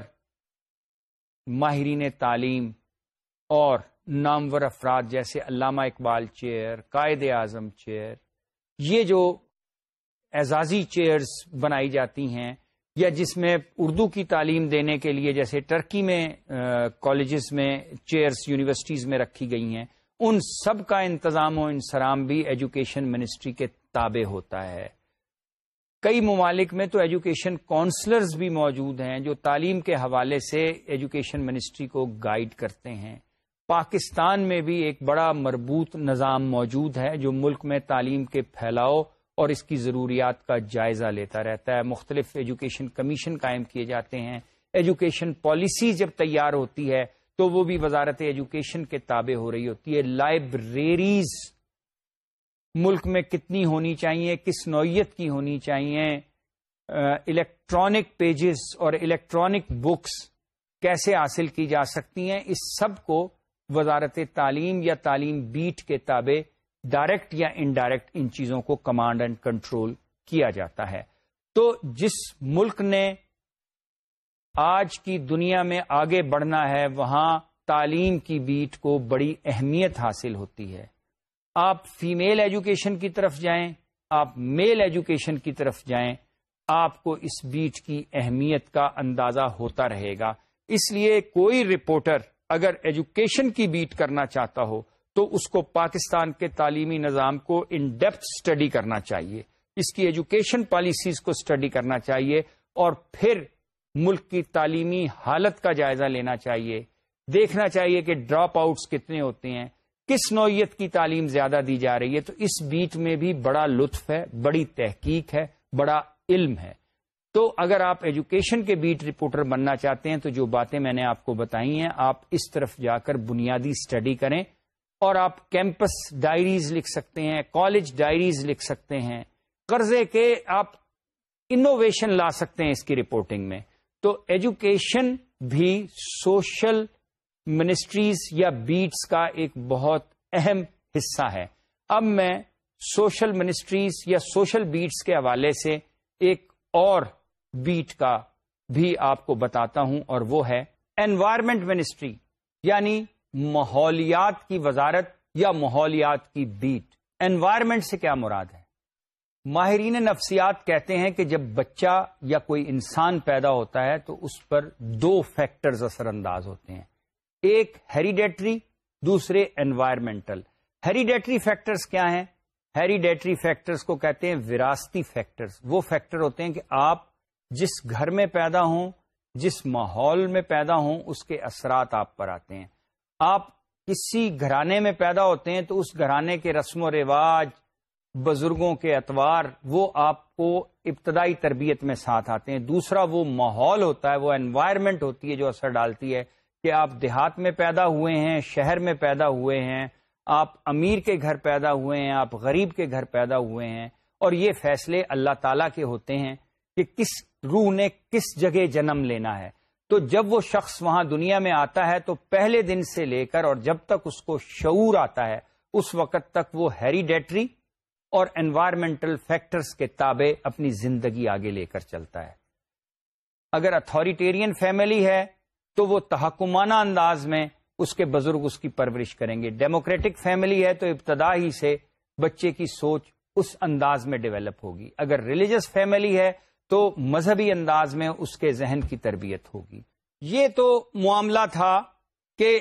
ماہرین تعلیم اور نامور افراد جیسے علامہ اقبال چیئر، قائد اعظم چیئر، یہ جو اعزازی چیئرز بنائی جاتی ہیں یا جس میں اردو کی تعلیم دینے کے لیے جیسے ٹرکی میں کالجز میں چیئرز یونیورسٹیز میں رکھی گئی ہیں، ان سب کا انتظام و انسرام بھی ایجوکیشن منسٹری کے تابع ہوتا ہے۔ کئی ممالک میں تو ایجوکیشن کونسلرز بھی موجود ہیں جو تعلیم کے حوالے سے ایجوکیشن منسٹری کو گائیڈ کرتے ہیں۔ پاکستان میں بھی ایک بڑا مربوط نظام موجود ہے جو ملک میں تعلیم کے پھیلاؤ اور اس کی ضروریات کا جائزہ لیتا رہتا ہے۔ مختلف ایجوکیشن کمیشن قائم کیے جاتے ہیں۔ ایجوکیشن پالیسی جب تیار ہوتی ہے تو وہ بھی وزارت ایجوکیشن کے تابع ہو رہی ہوتی ہے۔ لائبریریز ملک میں کتنی ہونی چاہیے، کس نوعیت کی ہونی چاہیے، الیکٹرانک پیجز اور الیکٹرانک بکس کیسے حاصل کی جا سکتی ہیں، اس سب کو وزارت تعلیم یا تعلیم بیٹ کے تابع ڈائریکٹ یا انڈائریکٹ ان چیزوں کو کمانڈ اینڈ کنٹرول کیا جاتا ہے۔ تو جس ملک نے آج کی دنیا میں آگے بڑھنا ہے، وہاں تعلیم کی بیٹ کو بڑی اہمیت حاصل ہوتی ہے۔ آپ فیمیل ایجوکیشن کی طرف جائیں، آپ میل ایجوکیشن کی طرف جائیں، آپ کو اس بیٹ کی اہمیت کا اندازہ ہوتا رہے گا۔ اس لیے کوئی رپورٹر اگر ایجوکیشن کی بیٹ کرنا چاہتا ہو، تو اس کو پاکستان کے تعلیمی نظام کو ان ڈیپتھ اسٹڈی کرنا چاہیے۔ اس کی ایجوکیشن پالیسیز کو اسٹڈی کرنا چاہیے۔ اور پھر ملک کی تعلیمی حالت کا جائزہ لینا چاہیے۔ دیکھنا چاہیے کہ ڈراپ آؤٹس کتنے ہوتے ہیں۔ کس نوعیت کی تعلیم زیادہ دی جا رہی ہے۔ تو اس بیٹ میں بھی بڑا لطف ہے، بڑی تحقیق ہے، بڑا علم ہے۔ تو اگر آپ ایجوکیشن کے بیٹ رپورٹر بننا چاہتے ہیں تو جو باتیں میں نے آپ کو بتائی ہیں، آپ اس طرف جا کر بنیادی اسٹڈی کریں اور آپ کیمپس ڈائریز لکھ سکتے ہیں، کالج ڈائریز لکھ سکتے ہیں۔ قرضے کے آپ انوویشن لا سکتے ہیں اس کی رپورٹنگ میں۔ تو ایجوکیشن بھی سوشل منسٹریز یا بیٹس کا ایک بہت اہم حصہ ہے۔ اب میں سوشل منسٹریز یا سوشل بیٹس کے حوالے سے ایک اور بیٹ کا بھی آپ کو بتاتا ہوں، اور وہ ہے انوائرمنٹ منسٹری یعنی ماحولیات کی وزارت یا ماحولیات کی بیٹ۔ انوائرمنٹ سے کیا مراد ہے؟ ماہرین نفسیات کہتے ہیں کہ جب بچہ یا کوئی انسان پیدا ہوتا ہے تو اس پر دو فیکٹرز اثر انداز ہوتے ہیں۔ ایک ہیریڈیٹری دوسرے انوائرمنٹل ہیریڈیٹری فیکٹرز کیا ہیں؟ ہیریڈیٹری فیکٹرز کو کہتے ہیں وراثتی فیکٹرز وہ فیکٹر ہوتے ہیں کہ آپ جس گھر میں پیدا ہوں، جس ماحول میں پیدا ہوں، اس کے اثرات آپ پر آتے ہیں۔ آپ کسی گھرانے میں پیدا ہوتے ہیں تو اس گھرانے کے رسم و رواج، بزرگوں کے اتوار، وہ آپ کو ابتدائی تربیت میں ساتھ آتے ہیں۔ دوسرا وہ ماحول ہوتا ہے، وہ انوائرمنٹ ہوتی ہے جو اثر ڈالتی ہے کہ آپ دیہات میں پیدا ہوئے ہیں، شہر میں پیدا ہوئے ہیں، آپ امیر کے گھر پیدا ہوئے ہیں، آپ غریب کے گھر پیدا ہوئے ہیں۔ اور یہ فیصلے اللہ تعالی کے ہوتے ہیں کہ کس روح نے کس جگہ جنم لینا ہے؟ تو جب وہ شخص وہاں دنیا میں آتا ہے تو پہلے دن سے لے کر اور جب تک اس کو شعور آتا ہے، اس وقت تک وہ ہیریڈیٹری اور انوائرمنٹل فیکٹرز کے تابع اپنی زندگی آگے لے کر چلتا ہے۔ اگر اتھارٹیرین فیملی ہے تو وہ تحکمانہ انداز میں اس کے بزرگ اس کی پرورش کریں گے۔ ڈیموکریٹک فیملی ہے تو ابتدا ہی سے بچے کی سوچ اس انداز میں ڈیولپ ہوگی۔ اگر ریلیجس فیملی ہے تو مذہبی انداز میں اس کے ذہن کی تربیت ہوگی۔ یہ تو معاملہ تھا کہ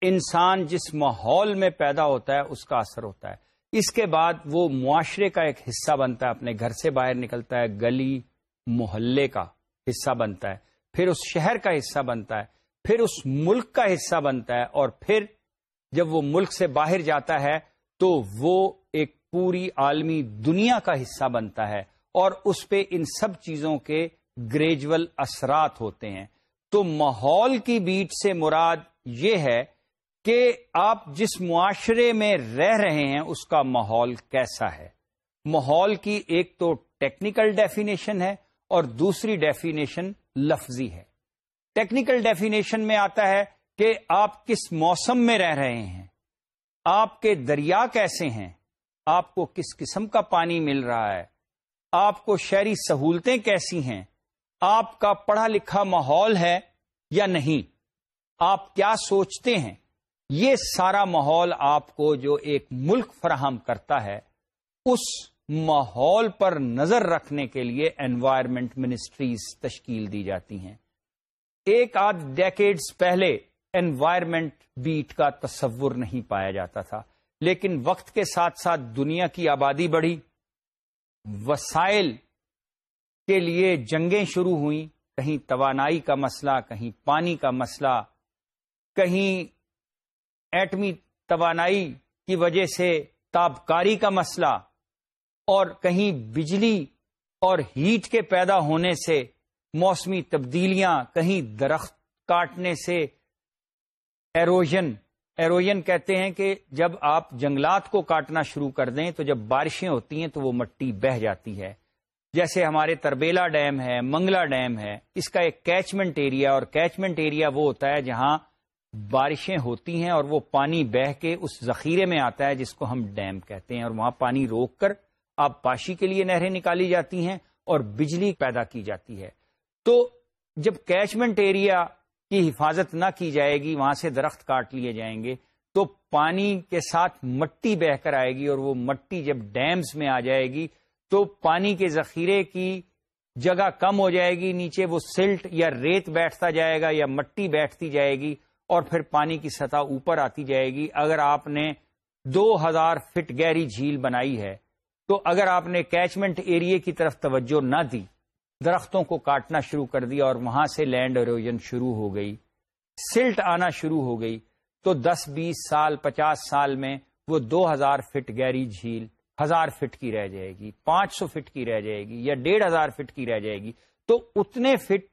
انسان جس ماحول میں پیدا ہوتا ہے اس کا اثر ہوتا ہے۔ اس کے بعد وہ معاشرے کا ایک حصہ بنتا ہے، اپنے گھر سے باہر نکلتا ہے، گلی، محلے کا حصہ بنتا ہے، پھر اس شہر کا حصہ بنتا ہے، پھر اس ملک کا حصہ بنتا ہے، اور پھر جب وہ ملک سے باہر جاتا ہے تو وہ ایک پوری عالمی دنیا کا حصہ بنتا ہے۔ اور اس پہ ان سب چیزوں کے گریجول اثرات ہوتے ہیں۔ تو ماحول کی بیٹ سے مراد یہ ہے کہ آپ جس معاشرے میں رہ رہے ہیں، اس کا ماحول کیسا ہے۔ ماحول کی ایک تو ٹیکنیکل ڈیفینیشن ہے اور دوسری ڈیفینیشن لفظی ہے۔ ٹیکنیکل ڈیفینیشن میں آتا ہے کہ آپ کس موسم میں رہ رہے ہیں۔ آپ کے دریا کیسے ہیں؟ آپ کو کس قسم کا پانی مل رہا ہے؟ آپ کو شہری سہولتیں کیسی ہیں؟ آپ کا پڑھا لکھا ماحول ہے یا نہیں؟ آپ کیا سوچتے ہیں؟ یہ سارا ماحول آپ کو جو ایک ملک فراہم کرتا ہے، اس ماحول پر نظر رکھنے کے لیے انوائرمنٹ منسٹریز تشکیل دی جاتی ہیں۔ ایک آدھ ڈیکیڈز پہلے انوائرمنٹ بیٹ کا تصور نہیں پایا جاتا تھا، لیکن وقت کے ساتھ ساتھ دنیا کی آبادی بڑھی۔ وسائل کے لیے جنگیں شروع ہوئیں۔ کہیں توانائی کا مسئلہ، کہیں پانی کا مسئلہ، کہیں ایٹمی توانائی کی وجہ سے تابکاری کا مسئلہ، اور کہیں بجلی اور ہیٹ کے پیدا ہونے سے موسمی تبدیلیاں، کہیں درخت کاٹنے سے ایروژن ایروژن کہتے ہیں کہ جب آپ جنگلات کو کاٹنا شروع کر دیں تو جب بارشیں ہوتی ہیں تو وہ مٹی بہ جاتی ہے۔ جیسے ہمارے تربیلا ڈیم ہے، منگلا ڈیم ہے، اس کا ایک کیچمنٹ ایریا اور کیچمنٹ ایریا وہ ہوتا ہے جہاں بارشیں ہوتی ہیں اور وہ پانی بہ کے اس ذخیرے میں آتا ہے جس کو ہم ڈیم کہتے ہیں اور وہاں پانی روک کر آب پاشی کے لیے نہریں نکالی جاتی ہیں اور بجلی پیدا کی جاتی ہے۔ تو جب کیچمنٹ ایریا کی حفاظت نہ کی جائے گی، وہاں سے درخت کاٹ لیے جائیں گے، تو پانی کے ساتھ مٹی بہ کر آئے گی اور وہ مٹی جب ڈیمز میں آ جائے گی، تو پانی کے ذخیرے کی جگہ کم ہو جائے گی، نیچے وہ سلٹ یا ریت بیٹھتا جائے گا یا مٹی بیٹھتی جائے گی اور پھر پانی کی سطح اوپر آتی جائے گی۔ اگر آپ نے دو ہزار فٹ گہری جھیل بنائی ہے، تو اگر آپ نے کیچمنٹ ایریا کی طرف توجہ نہ دی درختوں کو کاٹنا شروع کر دیا اور وہاں سے لینڈ اروژن شروع ہو گئی۔ سلٹ آنا شروع ہو گئی۔ تو دس، بیس سال، پچاس سال میں وہ دو ہزار فٹ گہری جھیل ہزار فٹ کی رہ جائے گی، پانچ سو فٹ کی رہ جائے گی یا ڈیڑھ ہزار فٹ کی رہ جائے گی۔ تو اتنے فٹ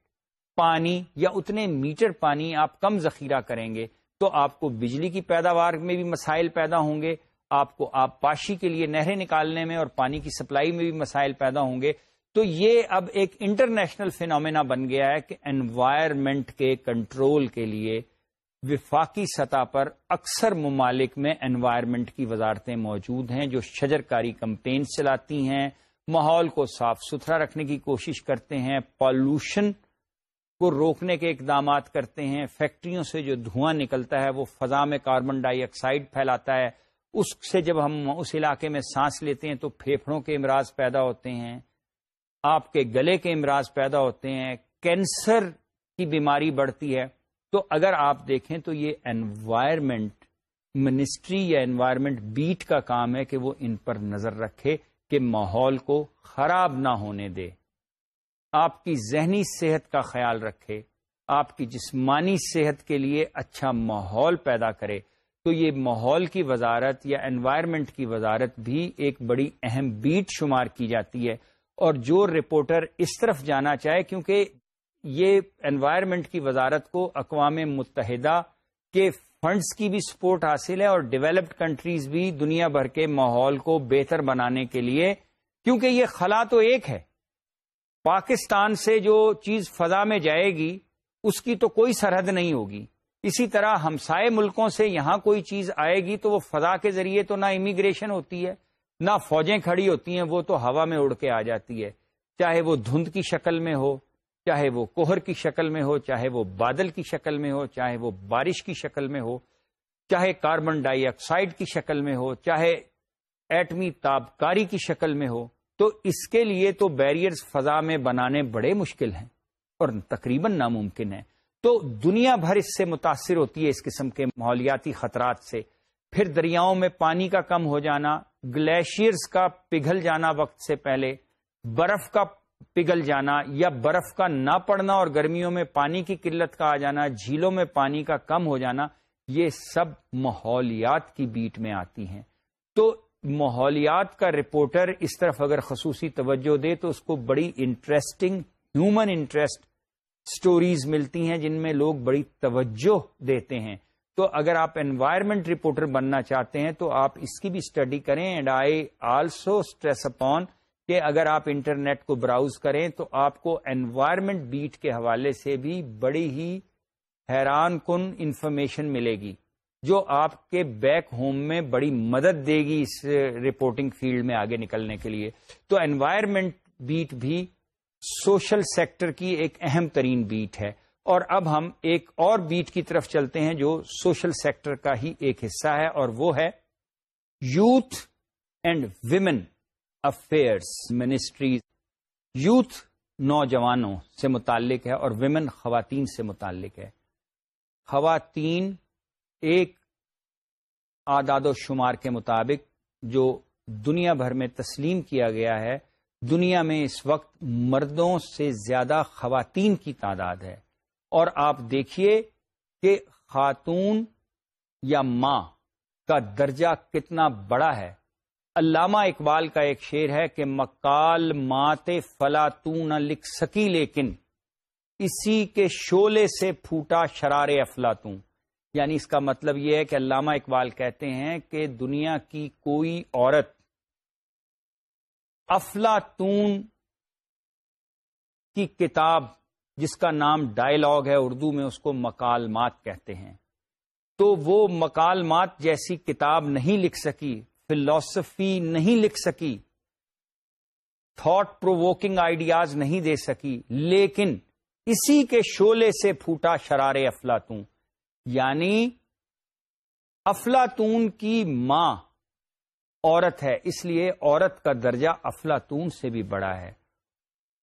پانی یا اتنے میٹر پانی آپ کم ذخیرہ کریں گے تو آپ کو بجلی کی پیداوار میں بھی مسائل پیدا ہوں گے۔ آپ کو آپ پاشی کے لیے نہریں نکالنے میں اور پانی کی سپلائی میں بھی مسائل پیدا ہوں گے۔ تو یہ اب ایک انٹرنیشنل فینومینا بن گیا ہے کہ انوائرمنٹ کے کنٹرول کے لیے وفاقی سطح پر اکثر ممالک میں انوائرمنٹ کی وزارتیں موجود ہیں جو شجر کاری کمپین چلاتی ہیں، ماحول کو صاف ستھرا رکھنے کی کوشش کرتے ہیں پالوشن کو روکنے کے اقدامات کرتے ہیں فیکٹریوں سے جو دھواں نکلتا ہے وہ فضا میں کاربن ڈائی آکسائڈ پھیلاتا ہے۔ اس سے جب ہم اس علاقے میں سانس لیتے ہیں تو پھیپھڑوں کے امراض پیدا ہوتے ہیں۔ آپ کے گلے کے امراض پیدا ہوتے ہیں کینسر کی بیماری بڑھتی ہے۔ تو اگر آپ دیکھیں تو یہ انوائرمنٹ منسٹری یا انوائرمنٹ بیٹ کا کام ہے کہ وہ ان پر نظر رکھے کہ ماحول کو خراب نہ ہونے دے۔ آپ کی ذہنی صحت کا خیال رکھے۔ آپ کی جسمانی صحت کے لیے اچھا ماحول پیدا کرے۔ تو یہ ماحول کی وزارت یا انوائرمنٹ کی وزارت بھی ایک بڑی اہم بیٹ شمار کی جاتی ہے۔ اور جو رپورٹر اس طرف جانا چاہے، کیونکہ یہ انوائرمنٹ کی وزارت کو اقوام متحدہ کے فنڈز کی بھی سپورٹ حاصل ہے اور ڈیولپڈ کنٹریز بھی دنیا بھر کے ماحول کو بہتر بنانے کے لیے، کیونکہ یہ خلا تو ایک ہے۔ پاکستان سے جو چیز فضا میں جائے گی، اس کی تو کوئی سرحد نہیں ہوگی۔ اسی طرح ہمسائے ملکوں سے یہاں کوئی چیز آئے گی تو وہ فضا کے ذریعے تو نہ امیگریشن ہوتی ہے۔ نہ فوجیں کھڑی ہوتی ہیں، وہ تو ہوا میں اڑ کے آ جاتی ہے۔ چاہے وہ دھند کی شکل میں ہو، چاہے وہ کوہر کی شکل میں ہو، چاہے وہ بادل کی شکل میں ہو، چاہے وہ بارش کی شکل میں ہو، چاہے کاربن ڈائی آکسائڈ کی شکل میں ہو، چاہے ایٹمی تابکاری کی شکل میں ہو، تو اس کے لیے تو بیریئرز فضا میں بنانے بڑے مشکل ہیں اور تقریباً ناممکن ہے تو دنیا بھر اس سے متاثر ہوتی ہے اس قسم کے ماحولیاتی خطرات سے۔ پھر دریاؤں میں پانی کا کم ہو جانا گلیشیئرز کا پگھل جانا وقت سے پہلے، برف کا پگھل جانا یا برف کا نہ پڑنا اور گرمیوں میں پانی کی قلت کا آ جانا، جھیلوں میں پانی کا کم ہو جانا، یہ سب ماحولیات کی بیٹ میں آتی ہیں۔ تو ماحولیات کا رپورٹر اس طرف اگر خصوصی توجہ دے تو اس کو بڑی انٹرسٹنگ ہیومن انٹرسٹ سٹوریز ملتی ہیں جن میں لوگ بڑی توجہ دیتے ہیں۔ تو اگر آپ انوائرمنٹ رپورٹر بننا چاہتے ہیں تو آپ اس کی بھی اسٹڈی کریں and I also stress upon کہ اگر آپ انٹرنیٹ کو براؤز کریں تو آپ کو انوائرمنٹ بیٹ کے حوالے سے بھی بڑی ہی حیران کن انفارمیشن ملے گی، جو آپ کے بیک ہوم میں بڑی مدد دے گی اس رپورٹنگ فیلڈ میں آگے نکلنے کے لیے۔ تو انوائرمنٹ بیٹ بھی سوشل سیکٹر کی ایک اہم ترین بیٹ ہے۔ اور اب ہم ایک اور بیٹ کی طرف چلتے ہیں جو سوشل سیکٹر کا ہی ایک حصہ ہے اور وہ ہے youth and women affairs ministries. Youth نوجوانوں سے متعلق ہے اور ویمن خواتین سے متعلق ہے۔ خواتین ایک آداد و شمار کے مطابق جو دنیا بھر میں تسلیم کیا گیا ہے، دنیا میں اس وقت مردوں سے زیادہ خواتین کی تعداد ہے۔ اور آپ دیکھیے کہ خاتون یا ماں کا درجہ کتنا بڑا ہے۔ علامہ اقبال کا ایک شعر ہے کہ مکال مات فلاطون لکھ سکی لیکن اسی کے شولے سے پھوٹا شرار افلاطون۔ یعنی اس کا مطلب یہ ہے کہ علامہ اقبال کہتے ہیں کہ دنیا کی کوئی عورت افلاطون کی کتاب جس کا نام ڈائلاگ ہے اردو میں اس کو مکالمات کہتے ہیں۔ تو وہ مکالمات جیسی کتاب نہیں لکھ سکی فلاسفی نہیں لکھ سکی تھاٹ پرووکنگ آئیڈیاز نہیں دے سکی، لیکن اسی کے شولے سے پھوٹا شرار افلاطون۔ یعنی افلاطون کی ماں عورت ہے، اس لیے عورت کا درجہ افلاطون سے بھی بڑا ہے۔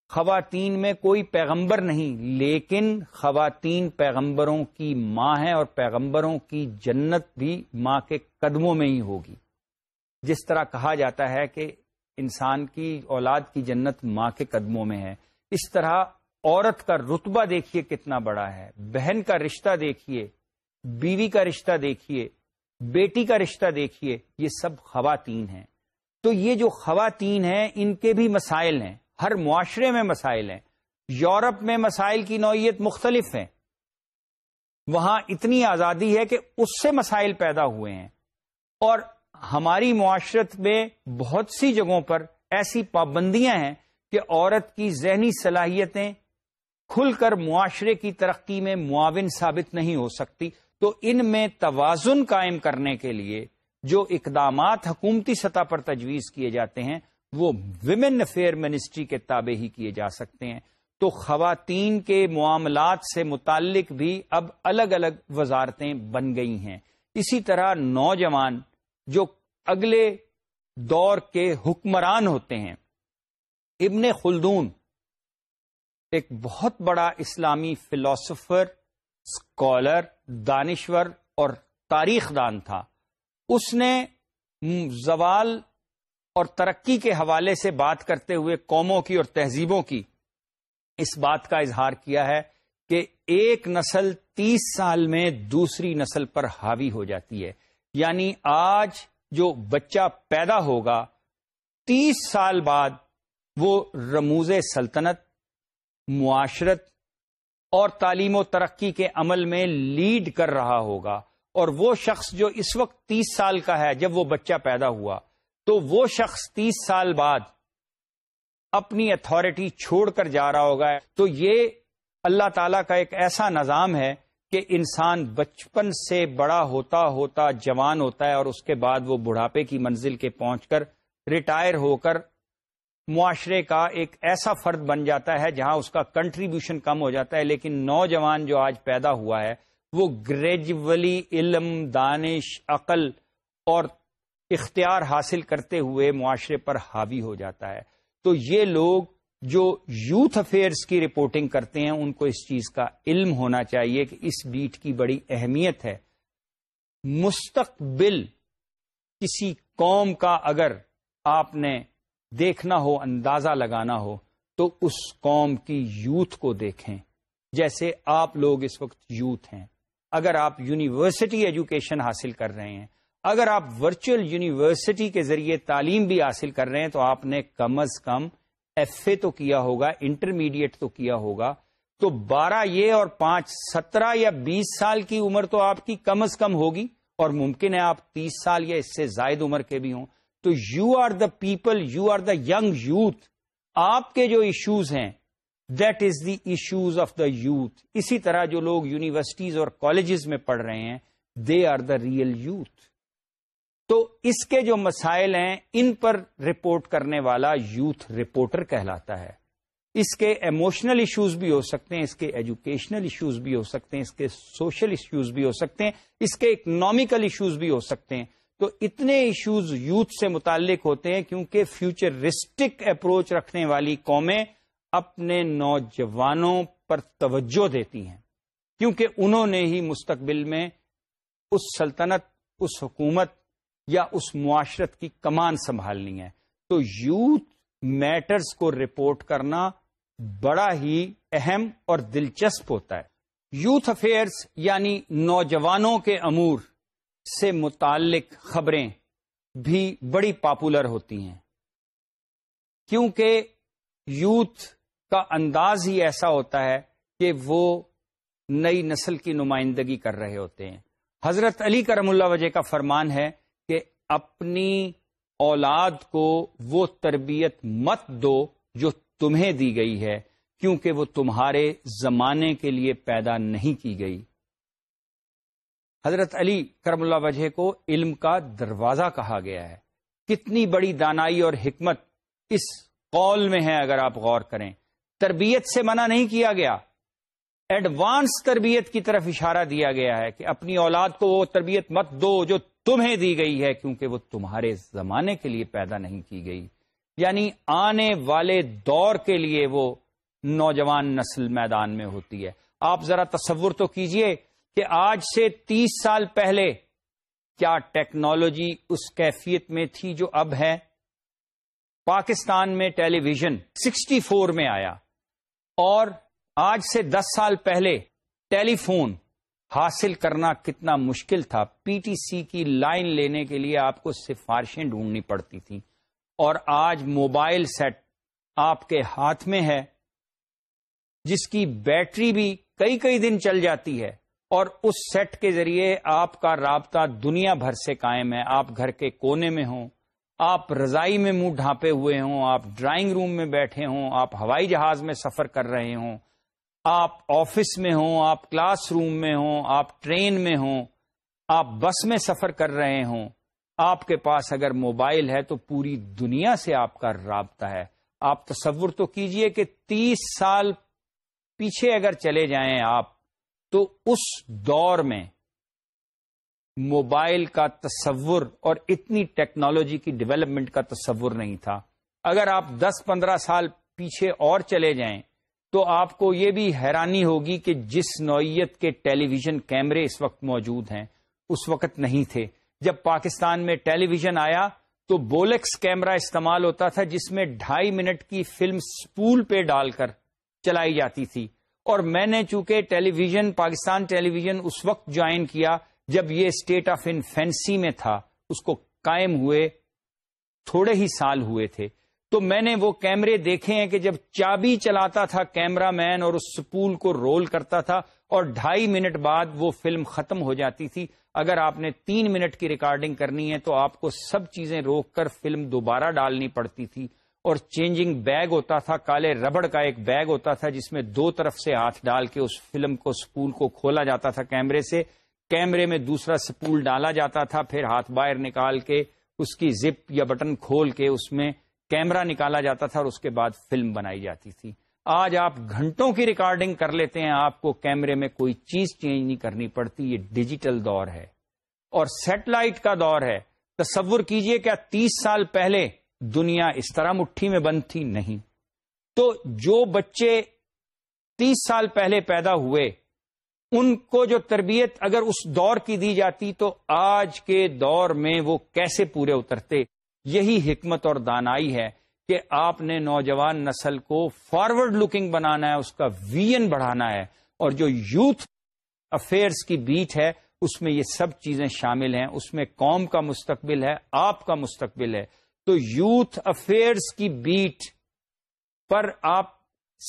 خواتین میں کوئی پیغمبر نہیں، لیکن خواتین پیغمبروں کی ماں ہے اور پیغمبروں کی جنت بھی ماں کے قدموں میں ہی ہوگی۔ جس طرح کہا جاتا ہے کہ انسان کی اولاد کی جنت ماں کے قدموں میں ہے۔ اس طرح عورت کا رتبہ دیکھیے کتنا بڑا ہے۔ بہن کا رشتہ دیکھیے، بیوی کا رشتہ دیکھیے، بیٹی کا رشتہ دیکھیے، یہ سب خواتین ہیں۔ تو یہ جو خواتین ہیں، ان کے بھی مسائل ہیں۔ ہر معاشرے میں مسائل ہیں۔ یورپ میں مسائل کی نوعیت مختلف ہیں۔ وہاں اتنی آزادی ہے کہ اس سے مسائل پیدا ہوئے ہیں۔ اور ہماری معاشرت میں بہت سی جگہوں پر ایسی پابندیاں ہیں کہ عورت کی ذہنی صلاحیتیں کھل کر معاشرے کی ترقی میں معاون ثابت نہیں ہو سکتی۔ تو ان میں توازن قائم کرنے کے لیے جو اقدامات حکومتی سطح پر تجویز کیے جاتے ہیں وہ ویمن افیئر منسٹری کے تابع ہی کیے جا سکتے ہیں۔ تو خواتین کے معاملات سے متعلق بھی اب الگ الگ وزارتیں بن گئی ہیں۔ اسی طرح نوجوان جو اگلے دور کے حکمران ہوتے ہیں۔ ابن خلدون ایک بہت بڑا اسلامی فلاسفر اسکالر دانشور اور تاریخ دان تھا۔ اس نے زوال اور ترقی کے حوالے سے بات کرتے ہوئے قوموں کی اور تہذیبوں کی اس بات کا اظہار کیا ہے کہ ایک نسل تیس سال میں دوسری نسل پر حاوی ہو جاتی ہے۔ یعنی آج جو بچہ پیدا ہوگا، تیس سال بعد وہ رموز سلطنت، معاشرت اور تعلیم و ترقی کے عمل میں لیڈ کر رہا ہوگا اور وہ شخص جو اس وقت تیس سال کا ہے، جب وہ بچہ پیدا ہوا تو وہ شخص تیس سال بعد اپنی اتھارٹی چھوڑ کر جا رہا ہوگا۔ تو یہ اللہ تعالی کا ایک ایسا نظام ہے کہ انسان بچپن سے بڑا ہوتا ہوتا جوان ہوتا ہے اور اس کے بعد وہ بڑھاپے کی منزل کے پہنچ کر ریٹائر ہو کر معاشرے کا ایک ایسا فرد بن جاتا ہے جہاں اس کا کنٹریبیوشن کم ہو جاتا ہے۔ لیکن نوجوان جو آج پیدا ہوا ہے، وہ گریجولی علم، دانش، عقل اور اختیار حاصل کرتے ہوئے معاشرے پر حاوی ہو جاتا ہے۔ تو یہ لوگ جو یوتھ افیئرس کی رپورٹنگ کرتے ہیں، ان کو اس چیز کا علم ہونا چاہیے کہ اس بیٹ کی بڑی اہمیت ہے۔ مستقبل کسی قوم کا اگر آپ نے دیکھنا ہو، اندازہ لگانا ہو، تو اس قوم کی یوتھ کو دیکھیں۔ جیسے آپ لوگ اس وقت یوتھ ہیں۔ اگر آپ یونیورسٹی ایجوکیشن حاصل کر رہے ہیں اگر آپ ورچوئل یونیورسٹی کے ذریعے تعلیم بھی حاصل کر رہے ہیں تو آپ نے کم از کم ایف اے تو کیا ہوگا، انٹرمیڈیٹ تو کیا ہوگا۔ تو بارہ یہ اور پانچ سترہ یا بیس سال کی عمر تو آپ کی کم از کم ہوگی اور ممکن ہے آپ تیس سال یا اس سے زائد عمر کے بھی ہوں۔ تو you are the people you are the young youth آپ کے جو ایشوز ہیں that is the issues of the youth اسی طرح جو لوگ یونیورسٹیز اور کالجز میں پڑھ رہے ہیں they are the real youth تو اس کے جو مسائل ہیں، ان پر رپورٹ کرنے والا یوتھ رپورٹر کہلاتا ہے۔ اس کے ایموشنل ایشوز بھی ہو سکتے ہیں، اس کے ایجوکیشنل ایشوز بھی ہو سکتے ہیں، اس کے سوشل ایشوز بھی ہو سکتے ہیں، اس کے اکنامیکل ایشوز بھی ہو سکتے ہیں۔ تو اتنے ایشوز یوتھ سے متعلق ہوتے ہیں کیونکہ فیوچرسٹک اپروچ رکھنے والی قومیں اپنے نوجوانوں پر توجہ دیتی ہیں۔ کیونکہ انہوں نے ہی مستقبل میں اس سلطنت، اس حکومت یا اس معاشرت کی کمان سنبھالنی ہے۔ تو یوتھ میٹرز کو رپورٹ کرنا بڑا ہی اہم اور دلچسپ ہوتا ہے۔ یوتھ افیئرس یعنی نوجوانوں کے امور سے متعلق خبریں بھی بڑی پاپولر ہوتی ہیں۔ کیونکہ یوتھ کا انداز ہی ایسا ہوتا ہے کہ وہ نئی نسل کی نمائندگی کر رہے ہوتے ہیں۔ حضرت علی کرم اللہ وجہ کا فرمان ہے اپنی اولاد کو وہ تربیت مت دو جو تمہیں دی گئی ہے، کیونکہ وہ تمہارے زمانے کے لیے پیدا نہیں کی گئی۔ حضرت علی کرم اللہ وجہ کو علم کا دروازہ کہا گیا ہے۔ کتنی بڑی دانائی اور حکمت اس قول میں ہے اگر آپ غور کریں۔ تربیت سے منع نہیں کیا گیا۔ ایڈوانس تربیت کی طرف اشارہ دیا گیا ہے کہ اپنی اولاد کو وہ تربیت مت دو جو تمہیں دی گئی ہے کیونکہ وہ تمہارے زمانے کے لیے پیدا نہیں کی گئی۔ یعنی آنے والے دور کے لیے وہ نوجوان نسل میدان میں ہوتی ہے۔ آپ ذرا تصور تو کیجیے کہ آج سے تیس سال پہلے کیا ٹیکنالوجی اس کیفیت میں تھی جو اب ہے؟ پاکستان میں ٹیلی ویژن سکسٹی فور میں آیا اور آج سے دس سال پہلے ٹیلی فون حاصل کرنا کتنا مشکل تھا۔ پی ٹی سی کی لائن لینے کے لیے آپ کو سفارشیں ڈھونڈنی پڑتی تھیں۔ اور آج موبائل سیٹ آپ کے ہاتھ میں ہے، جس کی بیٹری بھی کئی کئی دن چل جاتی ہے۔ اور اس سیٹ کے ذریعے آپ کا رابطہ دنیا بھر سے قائم ہے۔ آپ گھر کے کونے میں ہوں، آپ رضائی میں منہ ڈھانپے ہوئے ہوں، آپ ڈرائنگ روم میں بیٹھے ہوں، آپ ہوائی جہاز میں سفر کر رہے ہوں۔ آپ آفس میں ہوں، آپ کلاس روم میں ہوں، آپ ٹرین میں ہوں، آپ بس میں سفر کر رہے ہوں، آپ کے پاس اگر موبائل ہے تو پوری دنیا سے آپ کا رابطہ ہے۔ آپ تصور تو کیجیے کہ تیس سال پیچھے اگر چلے جائیں آپ، تو اس دور میں موبائل کا تصور اور اتنی ٹیکنالوجی کی ڈیولپمنٹ کا تصور نہیں تھا۔ اگر آپ دس پندرہ سال پیچھے اور چلے جائیں تو آپ کو یہ بھی حیرانی ہوگی کہ جس نوعیت کے ٹیلی ویژن کیمرے اس وقت موجود ہیں، اس وقت نہیں تھے۔ جب پاکستان میں ٹیلی ویژن آیا تو بولیکس کیمرہ استعمال ہوتا تھا جس میں ڈھائی منٹ کی فلم سپول پہ ڈال کر چلائی جاتی تھی۔ اور میں نے چونکہ television Pakistan television اس وقت جوائن کیا جب یہ اسٹیٹ آف انفینسی میں تھا، اس کو قائم ہوئے، تھوڑے ہی سال ہوئے تھے۔ تو میں نے وہ کیمرے دیکھے ہیں کہ جب چابی چلاتا تھا کیمرہ مین اور اس سپول کو رول کرتا تھا اور ڈھائی منٹ بعد وہ فلم ختم ہو جاتی تھی، اگر آپ نے تین منٹ کی ریکارڈنگ کرنی ہے تو آپ کو سب چیزیں روک کر فلم دوبارہ ڈالنی پڑتی تھی۔ اور چینجنگ بیگ ہوتا تھا، کالے ربڑ کا ایک بیگ ہوتا تھا جس میں دو طرف سے ہاتھ ڈال کے اس فلم کو سپول کو کھولا جاتا تھا کیمرے سے۔ کیمرے میں دوسرا سپول ڈالا جاتا تھا، پھر ہاتھ باہر نکال کے اس کی زپ یا بٹن کھول کے اس میں کیمرہ نکالا جاتا تھا اور اس کے بعد فلم بنائی جاتی تھی۔ آج آپ گھنٹوں کی ریکارڈنگ کر لیتے ہیں، آپ کو کیمرے میں کوئی چیز چینج نہیں کرنی پڑتی، یہ ڈیجیٹل دور ہے۔ اور سیٹلائٹ کا دور ہے۔ تصور کیجیے کیا تیس سال پہلے دنیا اس طرح مٹھی میں بند تھی؟ نہیں۔ تو جو بچے تیس سال پہلے پیدا ہوئے، ان کو جو تربیت اگر اس دور کی دی جاتی تو آج کے دور میں وہ کیسے پورے اترتے؟ یہی حکمت اور دانائی ہے کہ آپ نے نوجوان نسل کو فارورڈ لکنگ بنانا ہے، اس کا ویژن بڑھانا ہے۔ اور جو یوتھ افیئرس کی بیٹ ہے، اس میں یہ سب چیزیں شامل ہیں۔ اس میں قوم کا مستقبل ہے، آپ کا مستقبل ہے۔ تو یوتھ افیئرس کی بیٹ پر آپ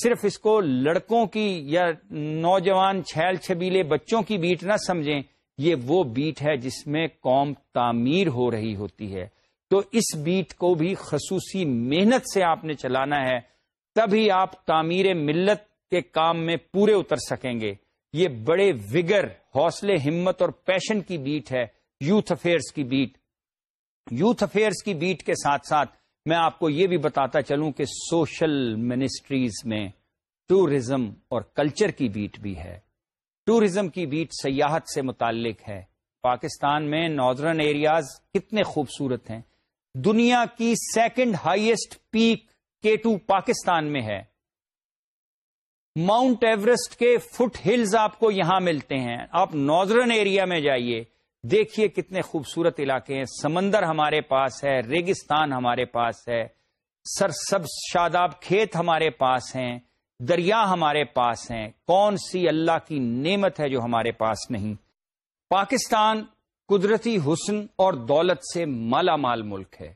صرف اس کو لڑکوں کی یا نوجوان چھیل چھبیلے بچوں کی بیٹ نہ سمجھیں، یہ وہ بیٹ ہے جس میں قوم تعمیر ہو رہی ہوتی ہے۔ تو اس بیٹ کو بھی خصوصی محنت سے آپ نے چلانا ہے، تبھی آپ تعمیر ملت کے کام میں پورے اتر سکیں گے۔ یہ بڑے وگر، حوصلے، ہمت اور پیشن کی بیٹ ہے یوتھ افیئرس کی بیٹ۔ یوتھ افیئرس کی بیٹ کے ساتھ ساتھ میں آپ کو یہ بھی بتاتا چلوں کہ سوشل منسٹریز میں ٹوریزم اور کلچر کی بیٹ بھی ہے۔ ٹوریزم کی بیٹ سیاحت سے متعلق ہے۔ پاکستان میں ناردرن ایریاز کتنے خوبصورت ہیں۔ دنیا کی second highest peak K two Pakistan میں ہے۔ ماؤنٹ ایوریسٹ کے فٹ ہلز آپ کو یہاں ملتے ہیں۔ آپ ناردرن ایریا میں جائیے۔ دیکھیے کتنے خوبصورت علاقے ہیں۔ سمندر ہمارے پاس ہے، ریگستان ہمارے پاس ہے۔ سر سب شاداب کھیت ہمارے پاس ہیں۔ دریا ہمارے پاس ہیں۔ کون سی اللہ کی نعمت ہے جو ہمارے پاس نہیں؟ پاکستان قدرتی حسن اور دولت سے مالا مال ملک ہے۔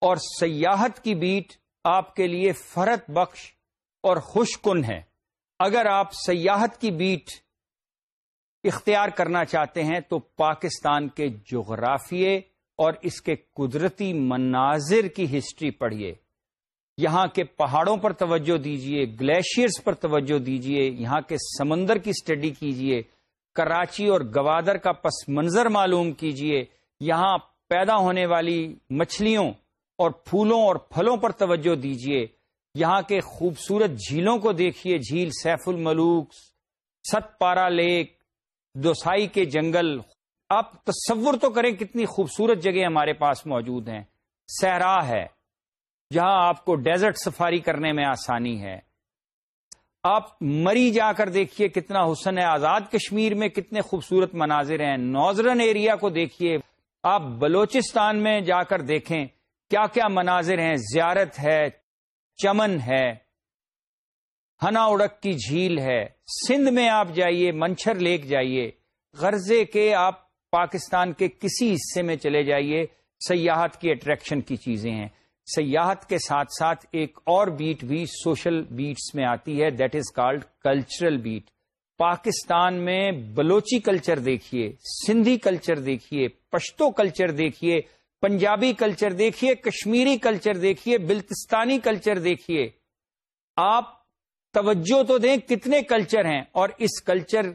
اور سیاحت کی بیٹ آپ کے لیے فرت بخش اور خوش کن ہے۔ اگر آپ سیاحت کی بیٹ اختیار کرنا چاہتے ہیں تو پاکستان کے جغرافیے اور اس کے قدرتی مناظر کی ہسٹری پڑھیے۔ یہاں کے پہاڑوں پر توجہ دیجیے گلیشیئرز پر توجہ دیجیے یہاں کے سمندر کی اسٹڈی کیجیے کراچی اور گوادر کا پس منظر معلوم کیجیے یہاں پیدا ہونے والی مچھلیوں اور پھولوں اور پھلوں پر توجہ دیجیے یہاں کے خوبصورت جھیلوں کو دیکھیے جھیل سیف الملوک، ست پارا لیک، دوسائی کے جنگل۔ آپ تصور تو کریں کتنی خوبصورت جگہ ہمارے پاس موجود ہیں۔ سہرا ہے۔ جہاں آپ کو ڈیزرٹ سفاری کرنے میں آسانی ہے۔ آپ مری جا کر دیکھیے کتنا حسن ہے۔ آزاد کشمیر میں کتنے خوبصورت مناظر ہیں۔ نوزرن ایریا کو دیکھیے۔ آپ بلوچستان میں جا کر دیکھیں کیا کیا مناظر ہیں۔ زیارت ہے، چمن ہے، ہنا اڑک کی جھیل ہے۔ سندھ میں آپ جائیے منچر لیک جائیے۔ غرضے کے آپ پاکستان کے کسی حصے میں چلے جائیے۔ سیاحت کی اٹریکشن کی چیزیں ہیں۔ سیاحت کے ساتھ ساتھ ایک اور بیٹ بھی سوشل بیٹس میں آتی ہے that is called cultural beat. Pakistan میں بلوچی کلچر دیکھیے، سندھی کلچر دیکھیے، پشتو کلچر دیکھیے، پنجابی کلچر دیکھیے، کشمیری کلچر دیکھیے، بلتستانی کلچر دیکھیے۔ آپ توجہ تو دیں کتنے کلچر ہیں اور اس کلچر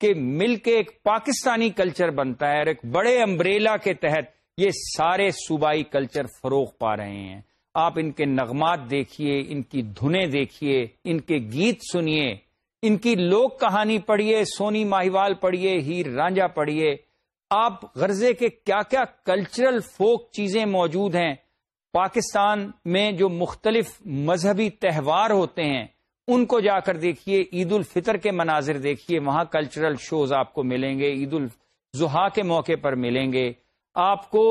کے مل کے ایک پاکستانی کلچر بنتا ہے اور ایک بڑے امبریلا کے تحت یہ سارے صوبائی کلچر فروغ پا رہے ہیں۔ آپ ان کے نغمات دیکھیے، ان کی دھنیں دیکھیے، ان کے گیت سنیے۔ ان کی لوک کہانی پڑھیے، سونی ماہیوال پڑھیے، ہیر رانجا پڑھیے۔ آپ غرضے کے کیا کیا کلچرل فوک چیزیں موجود ہیں۔ پاکستان میں جو مختلف مذہبی تہوار ہوتے ہیں، ان کو جا کر دیکھیے۔ عید الفطر کے مناظر دیکھیے، وہاں کلچرل شوز آپ کو ملیں گے، عید الضحیٰ کے موقع پر ملیں گے۔ آپ کو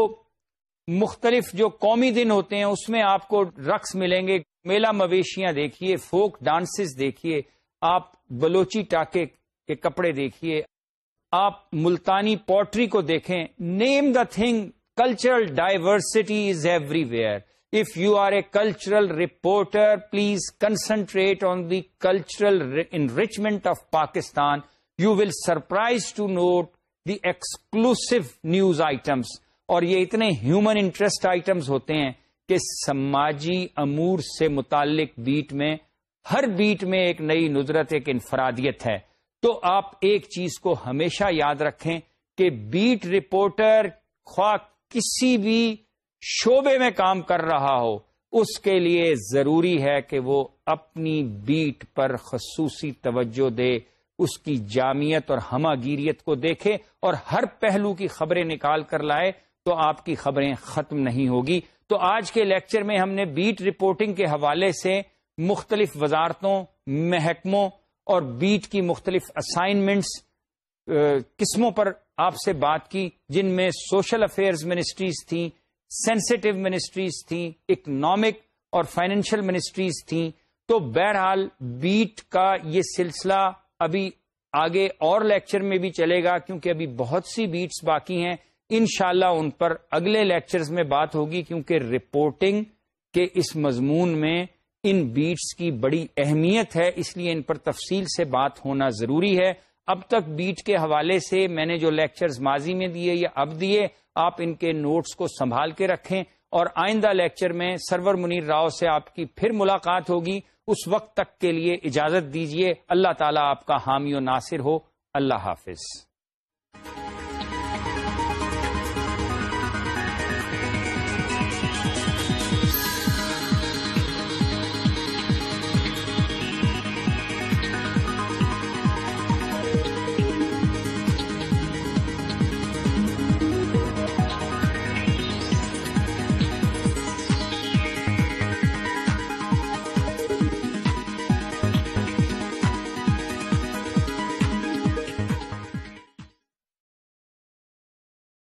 مختلف جو قومی دن ہوتے ہیں، اس میں آپ کو رقص ملیں گے، میلہ مویشیاں دیکھیے، فوک ڈانسز دیکھیے، آپ بلوچی ٹاکے کے کپڑے دیکھیے، آپ ملتانی پوٹری کو دیکھیں۔ Name the thing cultural diversity is everywhere if you are a cultural reporter please concentrate on the cultural enrichment of Pakistan you will surprise to note the exclusive news items اور یہ اتنے human interest items ہوتے ہیں کہ سماجی امور سے متعلق بیٹ میں، ہر بیٹ میں ایک نئی نظرت ایک انفرادیت ہے۔ تو آپ ایک چیز کو ہمیشہ یاد رکھیں کہ بیٹ رپورٹر خواہ کسی بھی شعبے میں کام کر رہا ہو، اس کے لیے ضروری ہے کہ وہ اپنی بیٹ پر خصوصی توجہ دے۔ اس کی جامعت اور ہمہ گیریت کو دیکھے اور ہر پہلو کی خبریں نکال کر لائے تو آپ کی خبریں ختم نہیں ہوگی۔ تو آج کے لیکچر میں ہم نے بیٹ رپورٹنگ کے حوالے سے مختلف وزارتوں، محکموں اور بیٹ کی مختلف اسائنمنٹس قسموں پر آپ سے بات کی، جن میں سوشل افیئرز منسٹریز تھیں سینسٹیو منسٹریز تھیں، اکنامک اور فائنینشیل منسٹریز تھیں۔ تو بہرحال بیٹ کا یہ سلسلہ ابھی آگے اور لیکچر میں بھی چلے گا، کیونکہ ابھی بہت سی بیٹس باقی ہیں۔ انشاءاللہ ان پر اگلے لیکچرز میں بات ہوگی، کیونکہ رپورٹنگ کے اس مضمون میں ان بیٹس کی بڑی اہمیت ہے، اس لیے ان پر تفصیل سے بات ہونا ضروری ہے۔ اب تک بیٹ کے حوالے سے میں نے جو لیکچرز ماضی میں دیے یا اب دیے، آپ ان کے نوٹس کو سنبھال کے رکھیں۔ اور آئندہ لیکچر میں سرور منیر راؤ سے آپ کی پھر ملاقات ہوگی۔ اس وقت تک کے لیے اجازت دیجیے اللہ تعالیٰ آپ کا حامی و ناصر ہو۔ اللہ حافظ۔